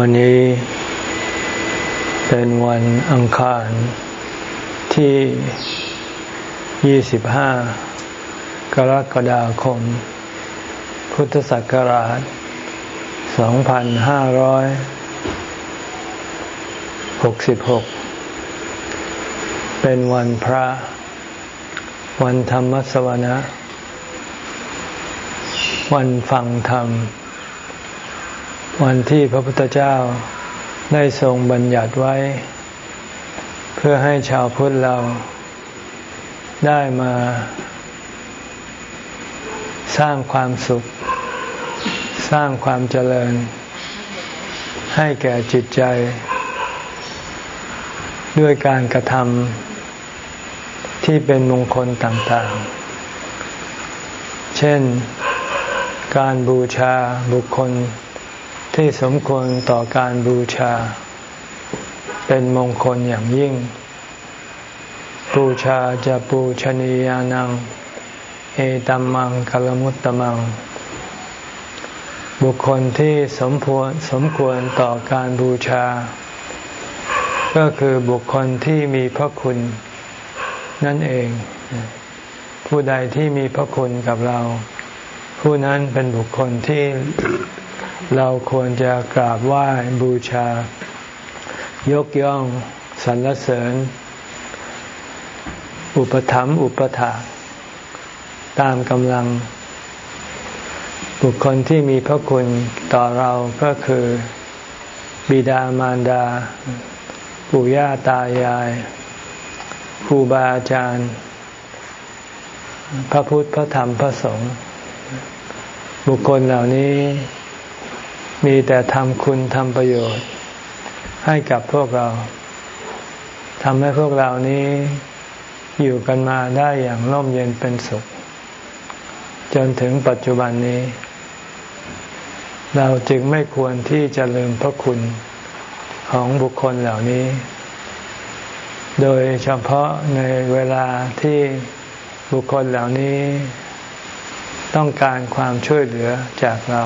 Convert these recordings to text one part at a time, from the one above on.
วันนี้เป็นวันอังคารที่ 25 กรกฎาคม พุทธศักราช 2566 เป็นวันพระ วันธรรมสวนะ วันฟังธรรม วันที่พระพุทธเจ้าได้ทรงบัญญัติไว้ เพื่อให้ชาวพุทธเราได้มา สร้างความสุข สร้างความเจริญ ให้แก่จิตใจ ด้วยการกระทำที่เป็นมงคลต่างๆ เช่นการบูชาบุคคล ที่สมควรต่อการบูชา เป็นมงคลอย่างยิ่ง บูชาจะปูชนียานัง เอตัมมังกลมุตตมัง บุคคลที่สมควรสมควรต่อการบูชา ก็คือบุคคลที่มีพระคุณนั่นเอง ผู้ใดที่มีพระคุณกับเรา ผู้นั้นเป็นบุคคลที่ เราควรจะกราบไหว้บูชา ยกย่องสรรเสริญ อุปถัมภ์อุปถาตามกำลัง บุคคลที่มีพระคุณต่อเราก็คือบิดามารดา ปู่ย่าตายายครูบาอาจารย์ พระพุทธพระธรรมพระสงฆ์บุคคลเหล่านี้ มีแต่ทำคุณทำประโยชน์ ให้กับพวกเราทำให้พวกเรานี้อยู่กันมาได้อย่างร่มเย็นเป็นสุข จนถึงปัจจุบันนี้ เราจึงไม่ควรที่จะลืมพระคุณของบุคคลเหล่านี้ โดยเฉพาะในเวลาที่บุคคลเหล่านี้ ต้องการความช่วยเหลือจากเรา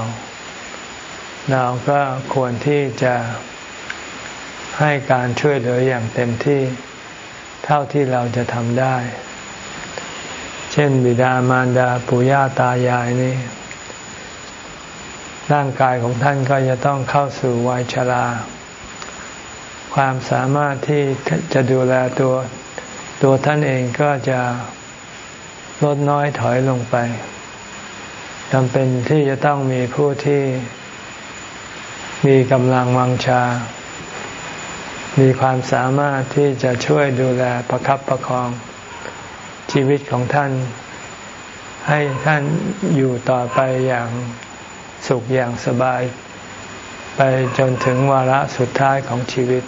เราก็ควรที่จะให้การช่วยเหลืออย่างเต็มที่เท่าที่เราจะทำได้ เช่น บิดามารดาปู่ย่าตายายนี่ร่างกายของท่านก็จะต้องเข้าสู่วัยชรา ความสามารถที่จะดูแลตัวตัวท่านเองก็จะลดน้อยถอยลงไปจำเป็นที่จะต้องมีผู้ที่ มีกำลังวังชา มีความสามารถที่จะช่วยดูแลประครับประคองชีวิตของท่าน ให้ท่านอยู่ต่อไปอย่างสุขอย่างสบาย ไปจนถึงวาระสุดท้ายของชีวิต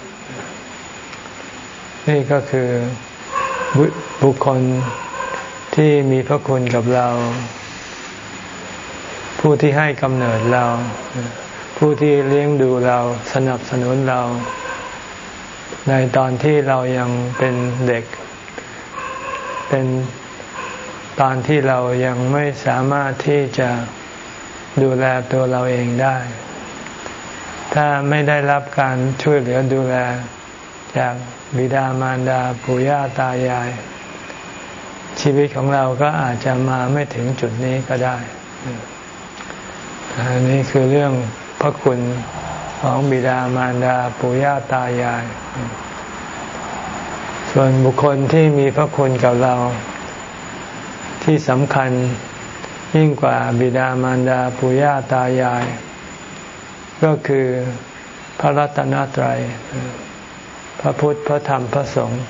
นี่ก็คือบุคคลที่มีพระคุณกับเรา ผู้ที่ให้กำเนิดเรา ผู้ที่เลี้ยงดูเราสนับสนุนเรา ในตอนที่เรายังเป็นเด็ก เป็นตอนที่เรายังไม่สามารถที่จะดูแลตัวเราเองได้ ถ้าไม่ได้รับการช่วยเหลือดูแล จากบิดามารดาปู่ย่าตายาย ชีวิตของเราก็อาจจะมาไม่ถึงจุดนี้ก็ได้อันนี้คือเรื่อง พระคุณของบิดามารดาปู่ย่าตายาย ส่วนบุคคลที่มีพระคุณกับเรา ที่สำคัญยิ่งกว่าบิดามารดาปู่ย่าตายาย ก็คือพระรัตนตรัย พระพุทธพระธรรมพระสงฆ์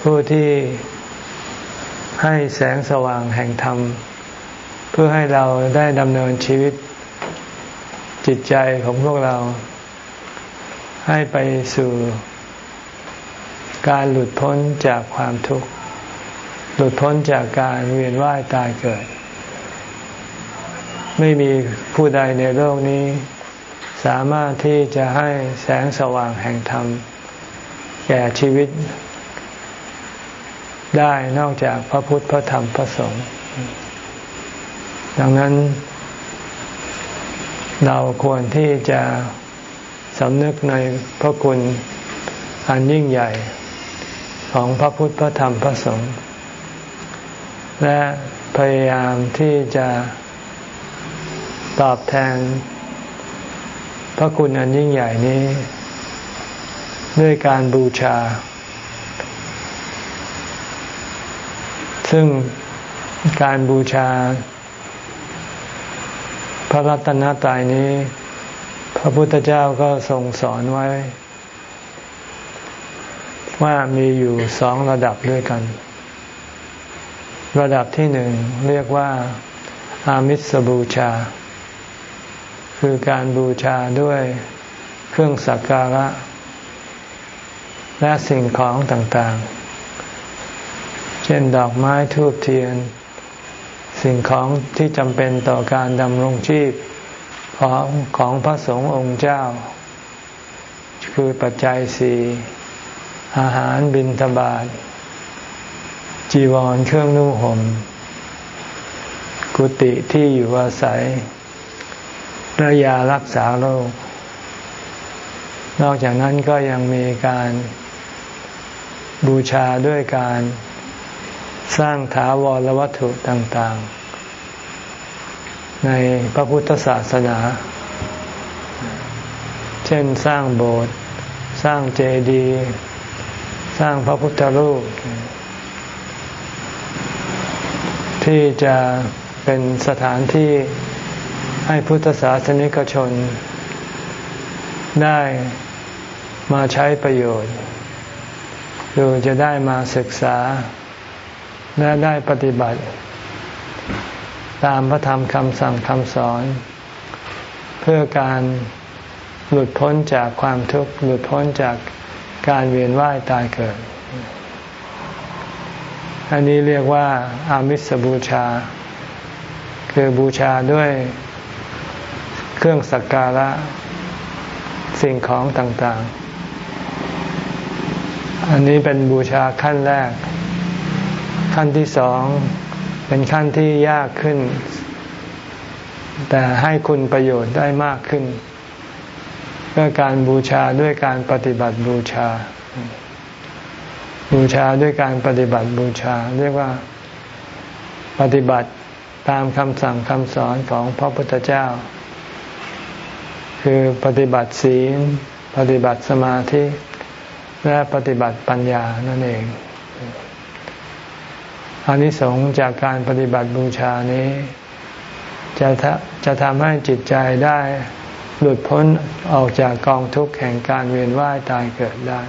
ผู้ที่ให้แสงสว่างแห่งธรรม เพื่อให้เราได้ดำเนินชีวิต จิตใจของพวกเรา ให้ไปสู่การหลุดพ้นจากความทุกข์ หลุดพ้นจากการเวียนว่ายตายเกิด ไม่มีผู้ใดในโลกนี้ สามารถที่จะให้แสงสว่างแห่งธรรม แก่ชีวิต ได้นอกจากพระพุทธพระธรรมพระสงฆ์ดังนั้น เราควรที่จะสำนึกในพระคุณอันยิ่งใหญ่ของพระพุทธพระธรรมพระสงฆ์และพยายามที่จะตอบแทน พระคุณอันยิ่งใหญ่นี้ ด้วยการบูชา ซึ่งการบูชา ระรัตนตรัยนี้ พระพุทธเจ้าก็ทรงสอนไว้ ว่ามีอยู่สองระดับด้วยกัน ระดับที่หนึ่งเรียกว่า อามิสบูชา คือการบูชาด้วยเครื่องสักการะ และสิ่งของต่างๆ เช่นดอกไม้ทูบเทียน สิ่งของที่จำเป็นต่อการดำรงชีพของของพระสงฆ์องค์เจ้า คือปัจจัยสี่อาหารบิณฑบาตจีวรเครื่องนุ่งห่มกุฏิที่อยู่อาศัยและยารักษาโรค นอกจากนั้นก็ยังมีการบูชาด้วยการ สร้างถาวรวัตถุต่างๆ ในพระพุทธศาสนา เช่นสร้างโบสถ์สร้างเจดีย์สร้างพระพุทธรูป ที่จะเป็นสถานที่ให้พุทธศาสนิกชน ได้มาใช้ประโยชน์คือจะได้มาศึกษา และได้ปฏิบัติ ตามพระธรรมคำสั่งคำสอน เพื่อการหลุดพ้นจากความทุกข์หลุดพ้นจากการเวียนว่ายตายเกิด อันนี้เรียกว่าอามิสบูชา คือบูชาด้วยเครื่องสักการะสิ่งของต่างๆ อันนี้เป็นบูชาขั้นแรก ขั้นที่สองเป็นขั้นที่ยากขึ้น แต่ให้คุณประโยชน์ได้มากขึ้นเพื่อการบูชาด้วยการปฏิบัติบูชา บูชาด้วยการปฏิบัติบูชา เรียกว่าปฏิบัติตามคำสั่งคำสอนของพระพุทธเจ้า คือปฏิบัติศีล ปฏิบัติสมาธิ และปฏิบัติปัญญานั่นเอง อานิสงส์จากการปฏิบัติบูชานี้ จะจะทำให้จิตใจได้หลุดพ้นออกจากกองทุกข์แห่งการเวียนว่ายตายเกิดได้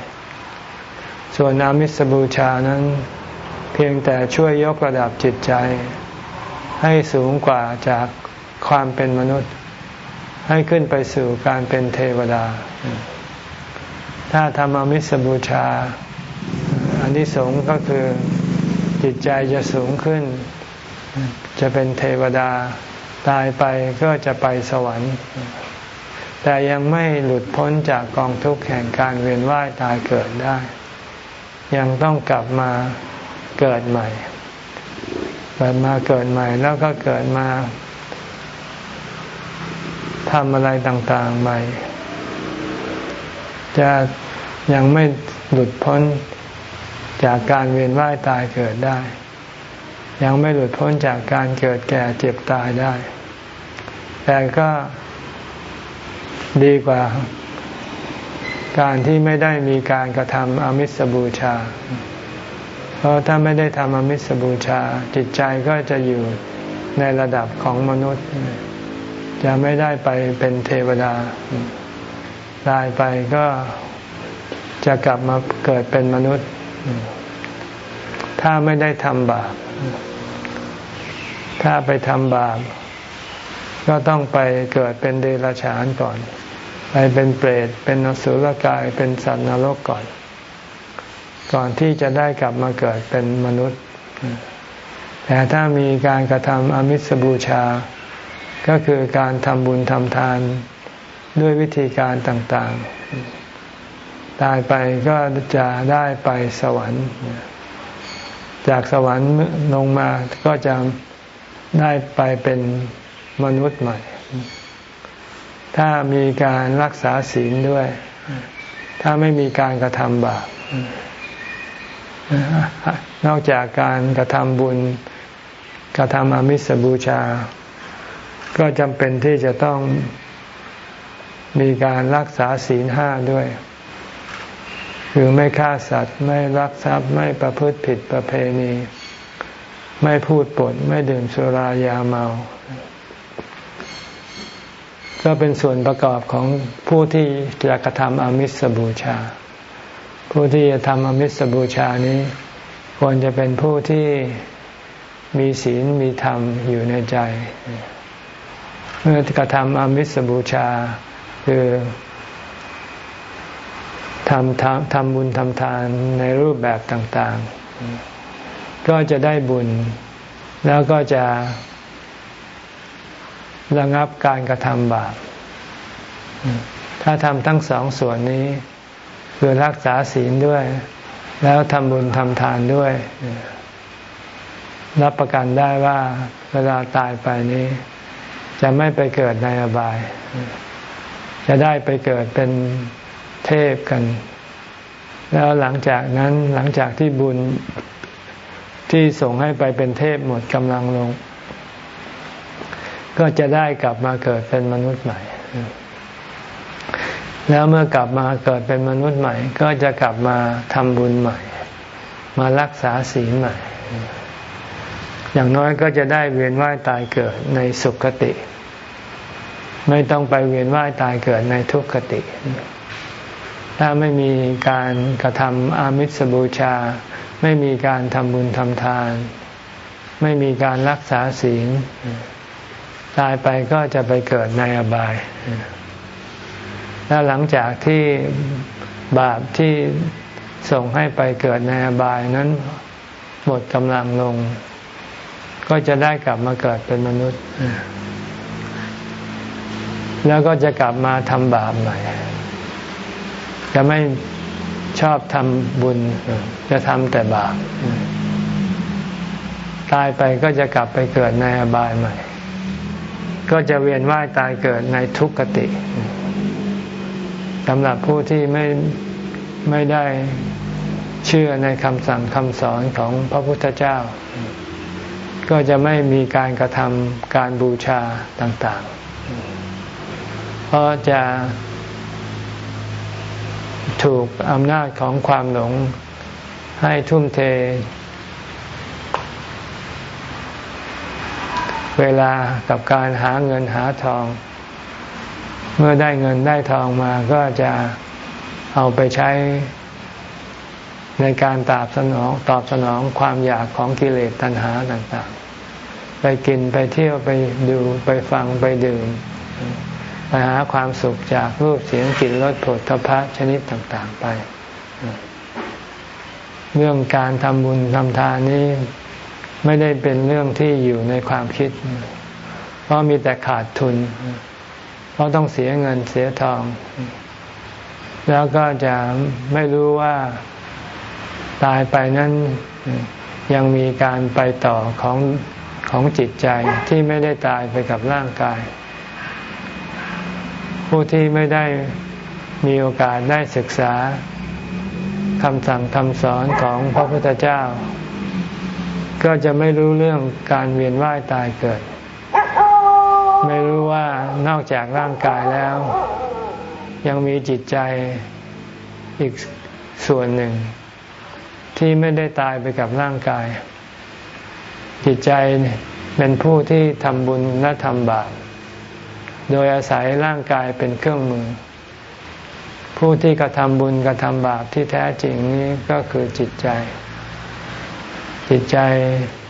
ส่วนอามิสบูชานั้น เพียงแต่ช่วยยกระดับจิตใจ ให้สูงกว่าจากความเป็นมนุษย์ ให้ขึ้นไปสู่การเป็นเทวดา ถ้าทำอามิสบูชาอันที่สงก็คือ จิตใจจะสูงขึ้น จะเป็นเทวดาตายไปก็จะไปสวรรค์ แต่ยังไม่หลุดพ้นจากกองทุกข์แห่งการเวียนว่ายตายเกิดได้ ยังต้องกลับมาเกิดใหม่เกิดมาเกิดใหม่แล้วก็เกิดมาทำอะไรต่างๆใหม่ จะยังไม่หลุดพ้น จากการเวียนว่ายตายเกิดได้ ยังไม่หลุดพ้นจากการเกิดแก่เจ็บตายได้ แต่ก็ดีกว่า การที่ไม่ได้มีการกระทำอมิสบูชา เพราะถ้าไม่ได้ทำอมิสบูชา จิตใจก็จะอยู่ในระดับของมนุษย์ จะไม่ได้ไปเป็นเทวดาตายไปก็จะกลับมาเกิดเป็นมนุษย์ ถ้าไม่ได้ทำบาป ถ้าไปทำบาป ก็ต้องไปเกิดเป็นเดรัจฉานก่อน ไปเป็นเปรต เป็นนสุรกาย เป็นสัตว์นรกก่อน ก่อนที่จะได้กลับมาเกิดเป็นมนุษย์ แต่ถ้ามีการกระทำอมิสบูชา ก็คือการทำบุญทำทานด้วยวิธีการต่าง ๆ ตายไปก็จะได้ไปสวรรค์ จากสวรรค์ลงมาก็จะได้ไปเป็นมนุษย์ใหม่ ถ้ามีการรักษาศีลด้วย ถ้าไม่มีการกระทำบาปนอกจากการกระทำบุญกระทำอมิสบูชา ก็จำเป็นที่จะต้องมีการรักษาศีลห้าด้วย คือไม่ฆ่าสัตว์ ไม่รักทรัพย์ ไม่ประพฤติผิดประเพณี ไม่พูดปด ไม่ดื่มสุรายาเมา ก็เป็นส่วนประกอบของผู้ที่จะกระทำอมิสบูชา ผู้ที่จะทำอมิสบูชานี้ ควรจะเป็นผู้ที่มีศีลมีธรรมอยู่ในใจ เมื่อกระทำอมิสบูชา คือ ทำทำทำบุญทำทานในรูปแบบต่างๆ ก็จะได้บุญ แล้วก็จะระงับการกระทำบาป ถ้าทำทั้งสองส่วนนี้ คือรักษาศีลด้วย แล้วทำบุญทำทานด้วย รับประกันได้ว่าเวลาตายไปนี้ จะไม่ไปเกิดในอบาย จะได้ไปเกิดเป็น เทพกัน แล้วหลังจากนั้นหลังจากที่บุญที่ส่งให้ไปเป็นเทพหมดกำลังลง ก็จะได้กลับมาเกิดเป็นมนุษย์ใหม่ แล้วเมื่อกลับมาเกิดเป็นมนุษย์ใหม่ ก็จะกลับมาทำบุญใหม่ มารักษาศีลใหม่ อย่างน้อยก็จะได้เวียนว่ายตายเกิดในสุคติ ไม่ต้องไปเวียนว่ายตายเกิดในทุกขติ ถ้าไม่มีการกระทำอามิสบูชา ไม่มีการทำบุญทำทาน ไม่มีการรักษาศีลตายไปก็จะไปเกิดในอบาย แล้วหลังจากที่บาปที่ส่งให้ไปเกิดในอบายนั้นหมดกำลังลง ก็จะได้กลับมาเกิดเป็นมนุษย์ แล้วก็จะกลับมาทำบาปใหม่ จะไม่ชอบทำบุญ จะทำแต่บาปตายไปก็จะกลับไปเกิดในอบายใหม่ ก็จะเวียนว่ายตายเกิดในทุกขติสำหรับผู้ที่ไม่ไม่ได้เชื่อในคำสั่งคำสอนของพระพุทธเจ้า ก็จะไม่มีการกระทำการบูชาต่าง ๆ เพราะจะ ถูกอำนาจของความหลงให้ทุ่มเท เวลากับการหาเงินหาทอง เมื่อได้เงินได้ทองมาก็จะเอาไปใช้ในการตอบสนองตอบสนองความอยากของกิเลสตัณหาต่าง ๆ ไปกินไปเที่ยวไปดูไปฟังไปดื่ม หาความสุขจากรูปเสียงกลิ่นรสผลทพะชนิดต่างๆไป เรื่องการทำบุญทำทานนี้ไม่ได้เป็นเรื่องที่อยู่ในความคิด เพราะมีแต่ขาดทุน เพราะต้องเสียเงินเสียทอง แล้วก็จะไม่รู้ว่าตายไปนั้นยังมีการไปต่อของของจิตใจที่ไม่ได้ตายไปกับร่างกาย ผู้ที่ไม่ได้มีโอกาสได้ศึกษาคำสั่งคำสอนของพระพุทธเจ้า ก็จะไม่รู้เรื่องการเวียนว่ายตายเกิด ไม่รู้ว่านอกจากร่างกายแล้ว ยังมีจิตใจอีกส่วนหนึ่ง ที่ไม่ได้ตายไปกับร่างกาย จิตใจเป็นผู้ที่ทำบุญและทำบาป โดยอาศัยร่างกายเป็นเครื่องมือ ผู้ที่กระทำบุญกระทำบาปที่แท้จริงนี้ก็คือจิตใจ จิตใจ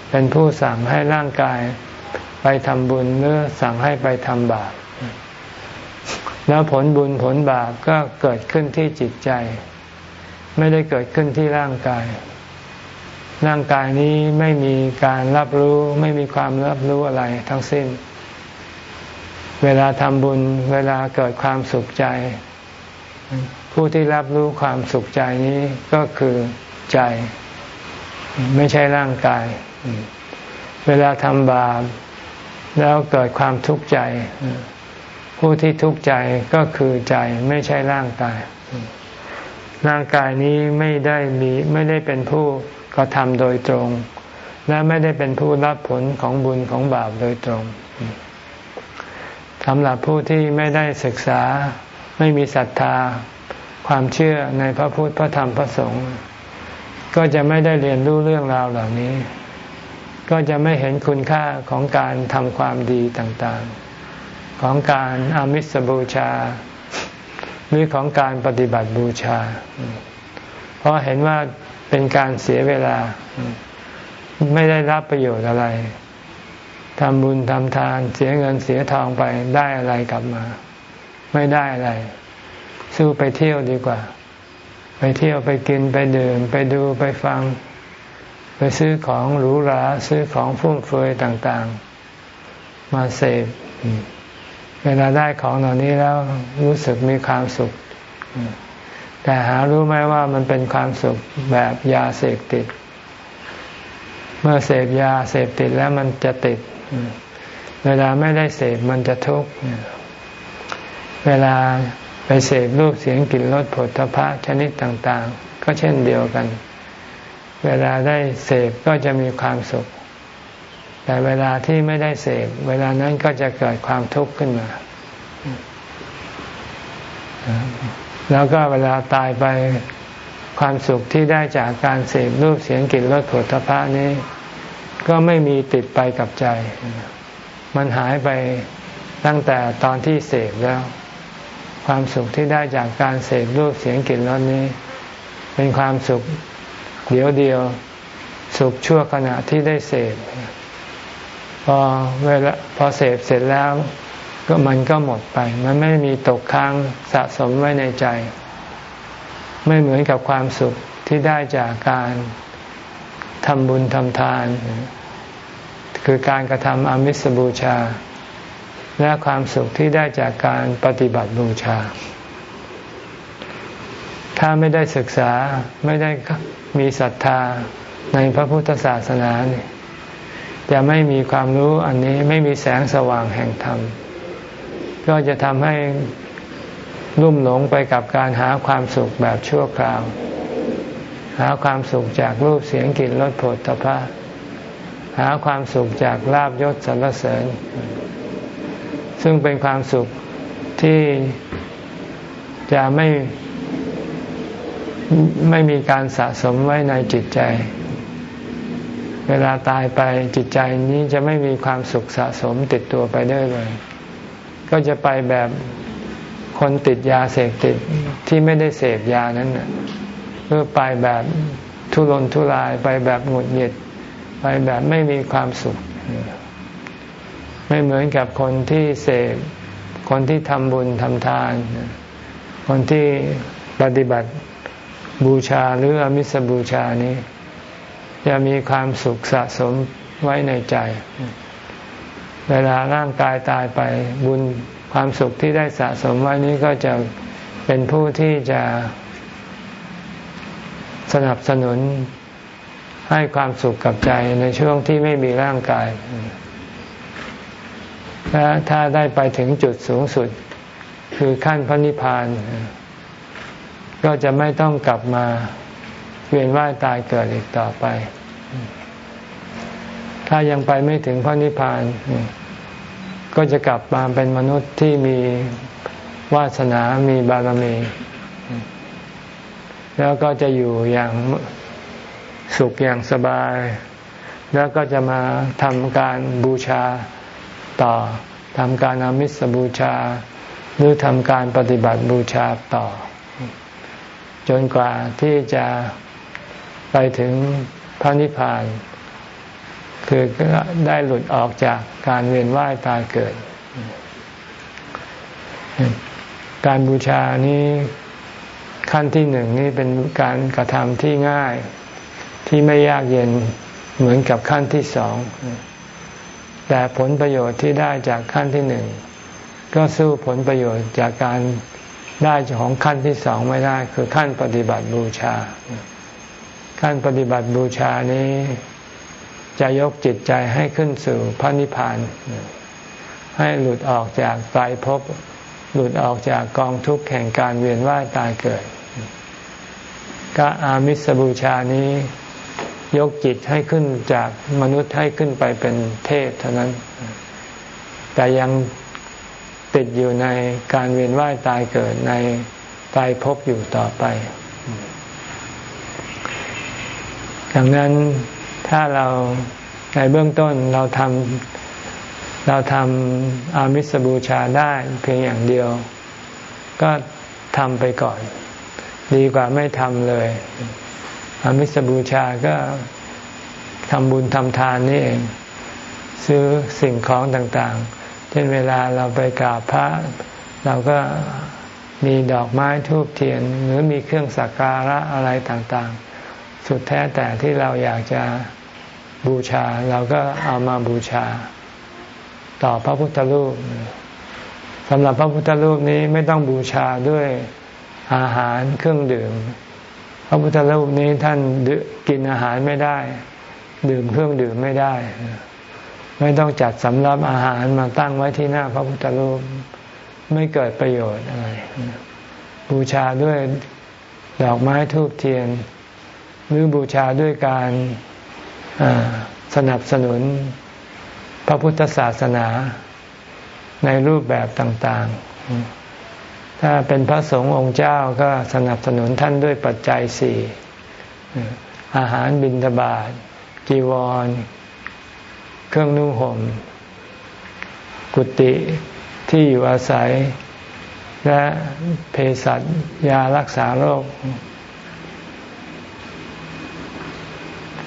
เป็นผู้สั่งให้ร่างกายไปทำบุญหรือสั่งให้ไปทำบาป แล้วผลบุญผลบาปก็เกิดขึ้นที่จิตใจ ไม่ได้เกิดขึ้นที่ร่างกาย ร่างกายนี้ไม่มีการรับรู้ ไม่มีความรับรู้อะไรทั้งสิ้น เวลาทำบุญเวลาเกิดความสุขใจ ผู้ที่รับรู้ความสุขใจนี้ก็คือใจ ไม่ใช่ร่างกาย เวลาทำบาปแล้วเกิดความทุกข์ใจ ผู้ที่ทุกข์ใจก็คือใจไม่ใช่ร่างกาย ร่างกายนี้ไม่ได้มีไม่ได้เป็นผู้กระทำโดยตรง และไม่ได้เป็นผู้รับผลของบุญของบาปโดยตรง สำหรับผู้ที่ไม่ได้ศึกษาไม่มีศรัทธาความเชื่อในพระพุทธพระธรรมพระสงฆ์ก็จะไม่ได้เรียนรู้เรื่องราวเหล่านี้ ก็จะไม่เห็นคุณค่าของการทำความดีต่างๆ ของการอามิสบูชา หรือของการปฏิบัติบูชา เพราะเห็นว่าเป็นการเสียเวลาไม่ได้รับประโยชน์อะไร ทำบุญทำทานเสียเงินเสียทองไปได้อะไรกลับมา ไม่ได้อะไร สู้ไปเที่ยวดีกว่า ไปเที่ยวไปกินไปดื่ม ไปดูไปฟัง ไปซื้อของหรูหราซื้อของฟุ่มเฟือยต่างๆ มาเสพเวลาได้ของเหล่านี้แล้วรู้สึกมีความสุข แต่หารู้ไหมว่ามันเป็นความสุขแบบยาเสพติด เมื่อเสพยาเสพติดแล้วมันจะติด เวลาไม่ได้เสพมันจะทุกข์เวลาไปเสพรูปเสียงกลิ่นรสผลทพะชนิดต่าง ๆ ก็เช่นเดียวกัน เวลาได้เสพก็จะมีความสุข แต่เวลาที่ไม่ได้เสพเวลานั้นก็จะเกิดความทุกข์ขึ้นมา แล้วก็เวลาตายไปความสุขที่ได้จากการเสพรูปเสียงกลิ่นรสผลทพะนี้ ก็ไม่มีติดไปกับใจ มันหายไปตั้งแต่ตอนที่เสพแล้ว ความสุขที่ได้จากการเสพรูปเสียงกลิ่นรสนี้ เป็นความสุขเดียวเดียว สุขชั่วขณะที่ได้เสพพอเวลาพอเสพเสร็จแล้วก็มันก็หมดไป มันไม่มีตกค้างสะสมไว้ในใจ ไม่เหมือนกับความสุขที่ได้จากการทำบุญทำทาน คือการกระทำอมิสบูชา และความสุขที่ได้จากการปฏิบัติบูชา ถ้าไม่ได้ศึกษาไม่ได้มีศรัทธาในพระพุทธศาสนาเนี่ยจะไม่มีความรู้อันนี้ไม่มีแสงสว่างแห่งธรรม ก็จะทำให้ลุ่มหลงไปกับการหาความสุขแบบชั่วคราว หาความสุขจากรูปเสียงกลิ่นรสผลตภะ หาความสุขจากลาบยศสรรเสริญ ซึ่งเป็นความสุขที่จะไม่ไม่มีการสะสมไว้ในจิตใจ เวลาตายไปจิตใจนี้จะไม่มีความสุขสะสมติดตัวไปได้เลย ก็จะไปแบบคนติดยาเสพติดที่ไม่ได้เสพยานั้นเพื่อไปแบบทุรนทุรายไปแบบหงุดหงิด ไปแบบไม่มีความสุข ไม่เหมือนกับคนที่เสพคนที่ทำบุญทำทาน คนที่ปฏิบัติบูชาหรืออมิสบูชานี้จะมีความสุขสะสมไว้ในใจ เวลาร่างกายตายไปบุญความสุขที่ได้สะสมไว้นี้ก็จะเป็นผู้ที่จะสนับสนุน ให้ความสุขกับใจในช่วงที่ไม่มีร่างกาย และถ้าได้ไปถึงจุดสูงสุด คือขั้นพระนิพพาน ก็จะไม่ต้องกลับมาเวียนว่ายตายเกิดอีกต่อไป ถ้ายังไปไม่ถึงพระนิพพาน ก็จะกลับมาเป็นมนุษย์ที่มีวาสนามีบารมี แล้วก็จะอยู่อย่าง สุขอย่างสบาย แล้วก็จะมาทำการบูชาต่อทำการอามิสบูชา หรือทำการปฏิบัติบูชาต่อ จนกว่าที่จะไปถึงพระนิพพาน คือได้หลุดออกจากการเวียนว่ายตายเกิด การบูชานี้ขั้นที่หนึ่งนี่เป็นการกระทำที่ง่าย ที่ไม่ยากเย็นเหมือนกับขั้นที่สอง แต่ผลประโยชน์ที่ได้จากขั้นที่หนึ่ง ก็สู้ผลประโยชน์จากการได้ของขั้นที่สองไม่ได้ คือขั้นปฏิบัติบูชา ขั้นปฏิบัติบูชานี้จะยกจิตใจให้ขึ้นสู่พระนิพพาน ให้หลุดออกจากไตรภพหลุดออกจากกองทุกข์แห่งการเวียนว่ายตายเกิด ก็อามิสบูชานี้ ยกจิตให้ขึ้นจากมนุษย์ให้ขึ้นไปเป็นเทพเท่านั้น แต่ยังติดอยู่ในการเวียนว่ายตายเกิดในตายพบอยู่ต่อไป ดังนั้นถ้าเราในเบื้องต้นเราทำเราทำอามิสบูชาได้เพียงอย่างเดียว ก็ทำไปก่อน ดีกว่าไม่ทำเลย อามิสบูชาก็ทำบุญทำทานนี่เอง ซื้อสิ่งของต่างๆ เช่นเวลาเราไปกราบพระ เราก็มีดอกไม้ทูบเทียน หรือมีเครื่องสักการะอะไรต่างๆ สุดแท้แต่ที่เราอยากจะบูชา เราก็เอามาบูชา ต่อพระพุทธรูปสำหรับพระพุทธรูปนี้ไม่ต้องบูชาด้วยอาหารเครื่องดื่ม พระพุทธรูปนี้ท่านกินอาหารไม่ได้ ดื่มเครื่องดื่มไม่ได้ ไม่ต้องจัดสำรับอาหารมาตั้งไว้ที่หน้าพระพุทธรูปไม่เกิดประโยชน์อะไรบูชาด้วยดอกไม้ทูบเทียน หรือบูชาด้วยการสนับสนุนพระพุทธศาสนาในรูปแบบต่าง ๆ ถ้าเป็นพระสงฆ์องค์เจ้าก็สนับสนุนท่านด้วยปัจจัยสี่อาหารบิณฑบาตจีวร เครื่องนุ่งห่ม กุฏิที่อยู่อาศัย และเภสัชยารักษาโรค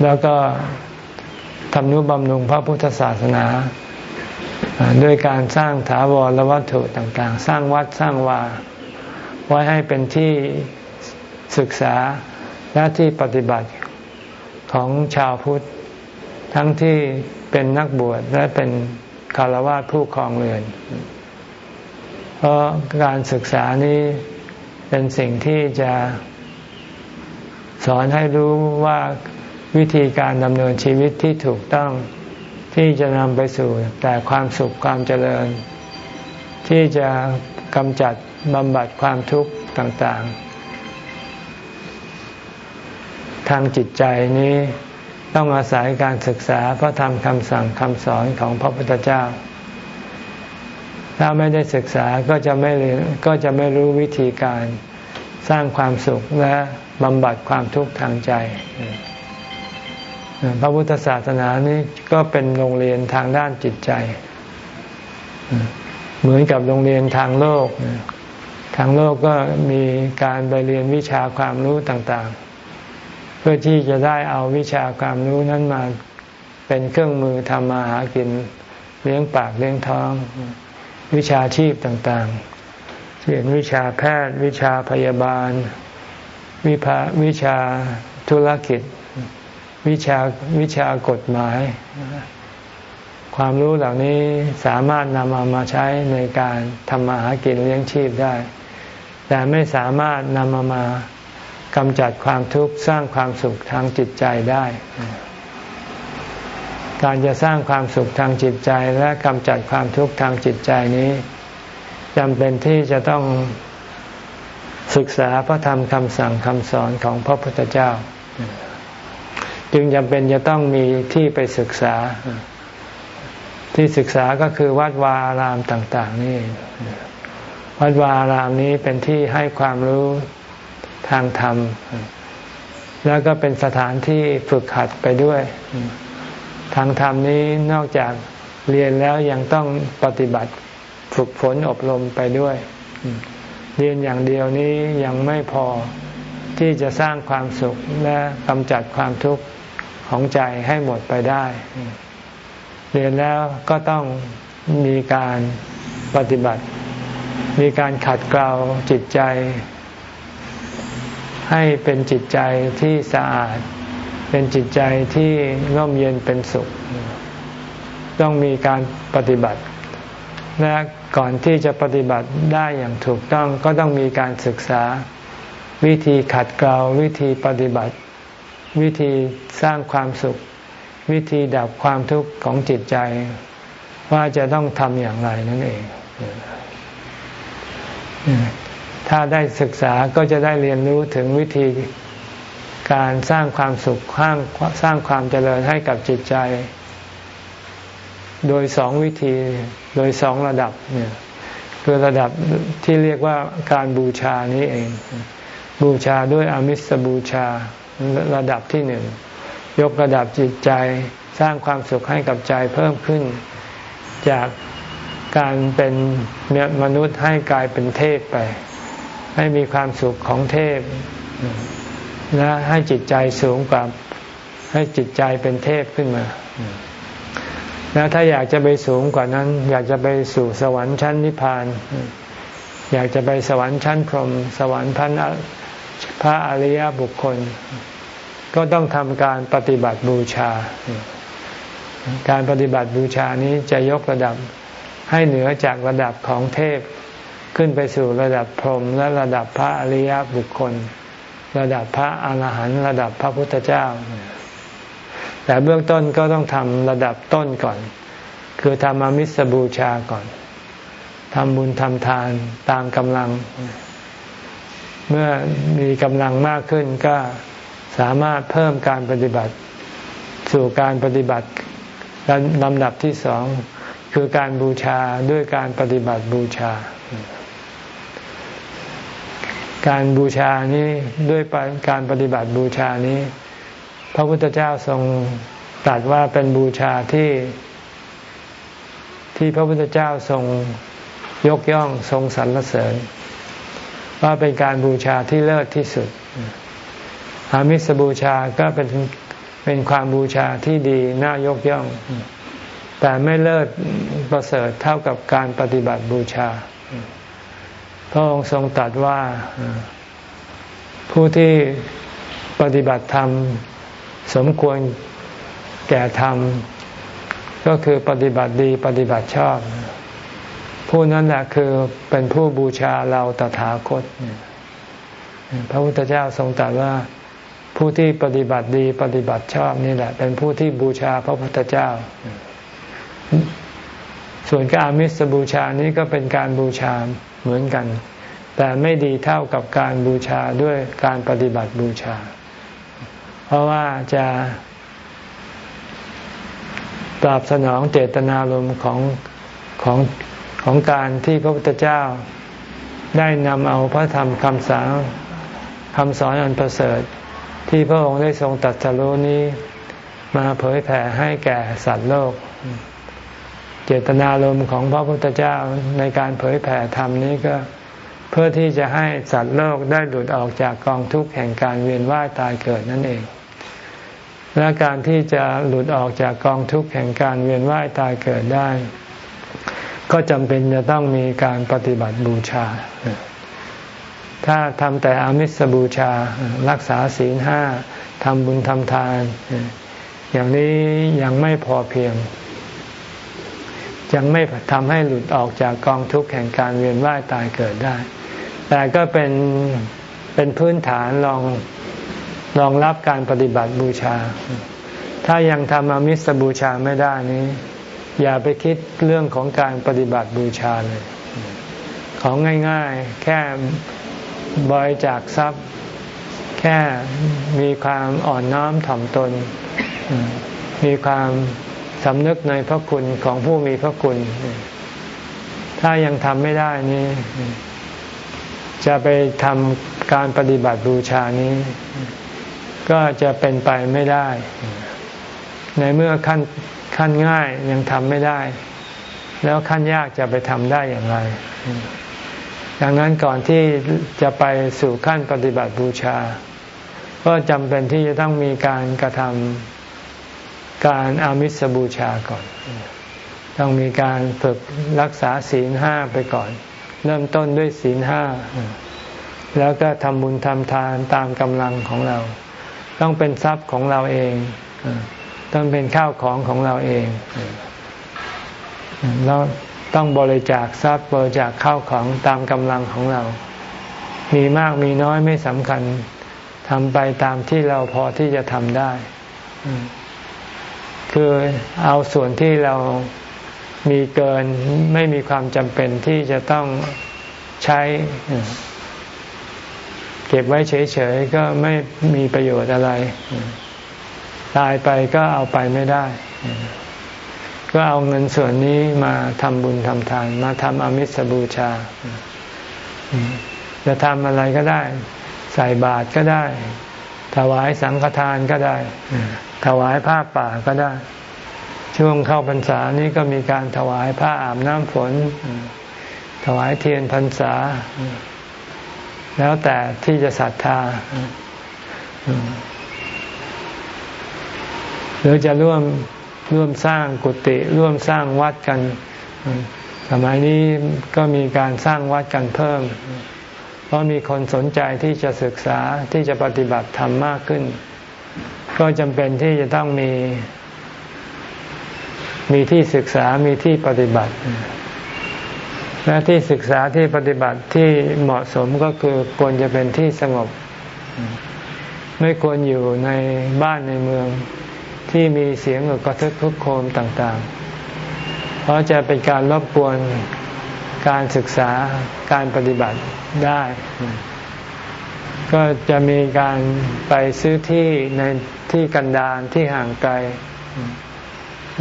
แล้วก็ทำนุบำรุงพระพุทธศาสนา ด้วยการสร้างถาวรวัตถุต่างๆ สร้างวัดสร้างวาไว้ให้เป็นที่ศึกษาและที่ปฏิบัติของชาวพุทธ ทั้งที่เป็นนักบวชและเป็นคารวะผู้ครองเรือน เพราะการศึกษานี้เป็นสิ่งที่จะสอนให้รู้ว่าวิธีการดำเนินชีวิตที่ถูกต้อง ที่จะนำไปสู่แต่ความสุขความเจริญ ที่จะกำจัดบำบัดความทุกข์ต่างๆ ทางจิตใจนี้ต้องอาศัยการศึกษาพระธรรมคำสั่งคำสอนของพระพุทธเจ้า ถ้าไม่ได้ศึกษาก็จะไม่เรียนก็จะไม่รู้วิธีการสร้างความสุขและบำบัดความทุกข์ทางใจ พระพุทธศาสนานี้ก็เป็นโรงเรียนทางด้านจิตใจ เหมือนกับโรงเรียนทางโลก ทางโลกก็มีการไปเรียนวิชาความรู้ต่างๆ เพื่อที่จะได้เอาวิชาความรู้นั้นมาเป็นเครื่องมือทำมาหากินเลี้ยงปากเลี้ยงท้อง วิชาชีพต่างๆเช่นวิชาแพทย์ วิชาพยาบาล วิภาวิชาธุรกิจ วิชาวิชากฎหมาย ความรู้เหล่านี้สามารถนำเอามาใช้ในการทำมาหากินเลี้ยงชีพได้ แต่ไม่สามารถนำเอามากำจัดความทุกข์สร้างความสุขทางจิตใจได้ การจะสร้างความสุขทางจิตใจและกำจัดความทุกข์ทางจิตใจนี้จำเป็นที่จะต้องศึกษาพระธรรมคำสั่งคำสอนของพระพุทธเจ้า จึงจำเป็นจะต้องมีที่ไปศึกษา ที่ศึกษาก็คือวัดวาอารามต่าง ๆ นี่ วัดวาอารามนี้เป็นที่ให้ความรู้ทางธรรม แล้วก็เป็นสถานที่ฝึกหัดไปด้วย ทางธรรมนี้นอกจากเรียนแล้วยังต้องปฏิบัติฝึกฝนอบรมไปด้วย เรียนอย่างเดียวนี้ยังไม่พอที่จะสร้างความสุขและกำจัดความทุกข์ ของใจให้หมดไปได้ เรียนแล้วก็ต้องมีการปฏิบัติ มีการขัดเกลาจิตใจ ให้เป็นจิตใจที่สะอาด เป็นจิตใจที่ร่มเย็นเป็นสุข ต้องมีการปฏิบัติและก่อนที่จะปฏิบัติได้อย่างถูกต้องก็ต้องมีการศึกษาวิธีขัดเกลาวิธีปฏิบัติ วิธีสร้างความสุข วิธีดับความทุกข์ของจิตใจ ว่าจะต้องทำอย่างไรนั่นเอง ถ้าได้ศึกษาก็จะได้เรียนรู้ถึงวิธีการสร้างความสุขสร้างสร้างความเจริญให้กับจิตใจ โดยสองวิธีโดยสองระดับเนี่ยคือระดับที่เรียกว่าการบูชานี้เอง บูชาด้วยอมิสบูชา ระดับที่หนึ่งยกระดับจิตใจสร้างความสุขให้กับใจเพิ่มขึ้น จากการเป็นมนุษย์ให้กลายเป็นเทพไป ให้มีความสุขของเทพ และให้จิตใจสูงกว่าให้จิตใจเป็นเทพขึ้นมา แล้วถ้าอยากจะไปสูงกว่านั้น อยากจะไปสู่สวรรค์ชั้นนิพพาน อยากจะไปสวรรค์ชั้นพรหมสวรรค์พัน พระอริยบุคคล ก็ต้องทำการปฏิบัติบูชา การปฏิบัติบูชานี้จะยกระดับให้เหนือจากระดับของเทพ ขึ้นไปสู่ระดับพรหมและระดับพระอริยบุคคล ระดับพระอรหันต์ระดับพระพุทธเจ้า แต่เบื้องต้นก็ต้องทำระดับต้นก่อน คือทำอมิสบูชาก่อนทำบุญทำทานตามกำลัง เมื่อมีกำลังมากขึ้นก็สามารถเพิ่มการปฏิบัติ สู่การปฏิบัติลำดับที่สองคือการบูชาด้วยการปฏิบัติบูชา การบูชานี้ด้วยการปฏิบัติบูชานี้ พระพุทธเจ้าทรงตรัสว่าเป็นบูชาที่ที่พระพุทธเจ้าทรงยกย่องทรงสรรเสริญ ว่าเป็นการบูชาที่เลิศที่สุด อามิสบูชาก็เป็นเป็นความบูชาที่ดีน่ายกย่อง แต่ไม่เลิศประเสริฐเท่ากับการปฏิบัติบูชา พระองค์ทรงตรัสว่าผู้ที่ปฏิบัติธรรม สมควรแก่ธรรม ก็คือปฏิบัติดีปฏิบัติชอบ ผู้นั้นแหละคือเป็นผู้บูชาเราตถาคต พระพุทธเจ้าทรงตรัสว่าผู้ที่ปฏิบัติดีปฏิบัติชอบนี่แหละ เป็นผู้ที่บูชาพระพุทธเจ้า ส่วนการมิสบูชานี้ก็เป็นการบูชาเหมือนกัน แต่ไม่ดีเท่ากับการบูชาด้วยการปฏิบัติบูชา เพราะว่าจะตอบสนองเจตนารมณ์ของของ ของการที่พระพุทธเจ้าได้นำเอาพระธรรมคำสอนคำสอนอันประเสริฐ ที่พระองค์ได้ทรงตัดสรู้นี้ มาเผยแผ่ให้แก่สัตว์โลก เจตนารมณ์ของพระพุทธเจ้าในการเผยแผ่ธรรมนี้ก็เพื่อที่จะให้สัตว์โลกได้หลุดออกจากกองทุกข์แห่งการเวียนว่ายตายเกิดนั่นเอง และการที่จะหลุดออกจากกองทุกข์แห่งการเวียนว่ายตายเกิดได้ ก็จำเป็นจะต้องมีการปฏิบัติบูชา ถ้าทำแต่อามิสบูชา รักษาศีลห้าทำบุญทำทาน อย่างนี้ยังไม่พอเพียง ยังไม่ทำให้หลุดออกจากกองทุกข์แห่งการเวียนว่ายตายเกิดได้ แต่ก็เป็นเป็นพื้นฐานลองรองรับการปฏิบัติบูชา ถ้ายังทำอมิสบูชาไม่ได้นี้ อย่าไปคิดเรื่องของการปฏิบัติบูชาเลย ของง่ายๆ แค่บริจาคทรัพย์ แค่มีความอ่อนน้อมถ่อมตน มีความสำนึกในพระคุณของผู้มีพระคุณ ถ้ายังทำไม่ได้นี้ จะไปทำการปฏิบัติบูชานี้ ก็จะเป็นไปไม่ได้ ในเมื่อขั้น ขั้นง่ายยังทำไม่ได้ แล้วขั้นยากจะไปทำได้อย่างไร ดังนั้นก่อนที่จะไปสู่ขั้นปฏิบัติบูชา ก็จำเป็นที่จะต้องมีการกระทำการอามิสบูชาก่อน ต้องมีการฝึกรักษาศีลห้าไปก่อน เริ่มต้นด้วยศีลห้าแล้วก็ทำบุญทำทานตามกำลังของเรา ต้องเป็นทรัพย์ของเราเอง ต้องเป็นข้าวของของเราเองเราต้องบริจาคทรัพย์บริจาคข้าวของตามกำลังของเรา มีมากมีน้อยไม่สำคัญทำไปตามที่เราพอที่จะทำได้ คือเอาส่วนที่เรามีเกินไม่มีความจำเป็นที่จะต้องใช้ เก็บไว้เฉยๆก็ไม่มีประโยชน์อะไร ตายไปก็เอาไปไม่ได้ ก็เอาเงินส่วนนี้มาทำบุญทำทาน มาทำอมิสบูชา จะทำอะไรก็ได้ ใส่บาตรก็ได้ ถวายสังฆทานก็ได้ ถวายผ้าป่าก็ได้ ช่วงเข้าพรรษานี้ก็มีการถวายผ้าอาบน้ำฝน ถวายเทียนพรรษา แล้วแต่ที่จะศรัทธา หรือจะร่วมร่วมสร้างกุฏิร่วมสร้างวัดกัน สมัยนี้ก็มีการสร้างวัดกันเพิ่ม เพราะมีคนสนใจที่จะศึกษาที่จะปฏิบัติธรรมมากขึ้น ก็จำเป็นที่จะต้องมี มีที่ศึกษามีที่ปฏิบัติ และที่ศึกษาที่ปฏิบัติที่เหมาะสมก็คือควรจะเป็นที่สงบ ไม่ควรอยู่ในบ้านในเมือง ที่มีเสียงกระทึกทุกโคมต่างๆ เพราะจะเป็นการรบกวนการศึกษาการปฏิบัติได้ ก็จะมีการไปซื้อที่ในที่กันดารที่ห่างไกล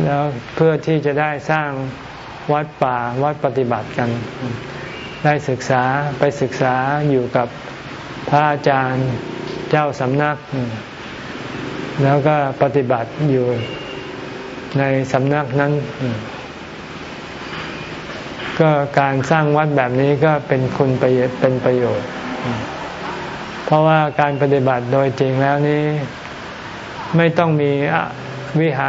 แล้วเพื่อที่จะได้สร้างวัดป่าวัดปฏิบัติกัน ได้ศึกษาไปศึกษาอยู่กับพระอาจารย์เจ้าสำนัก แล้วก็ปฏิบัติอยู่ในสำนักนั้น ก็การสร้างวัดแบบนี้ก็เป็นคุณประโยชน์เป็นประโยชน์ เพราะว่าการปฏิบัติโดยจริงแล้วนี้ ไม่ต้องมีวิหา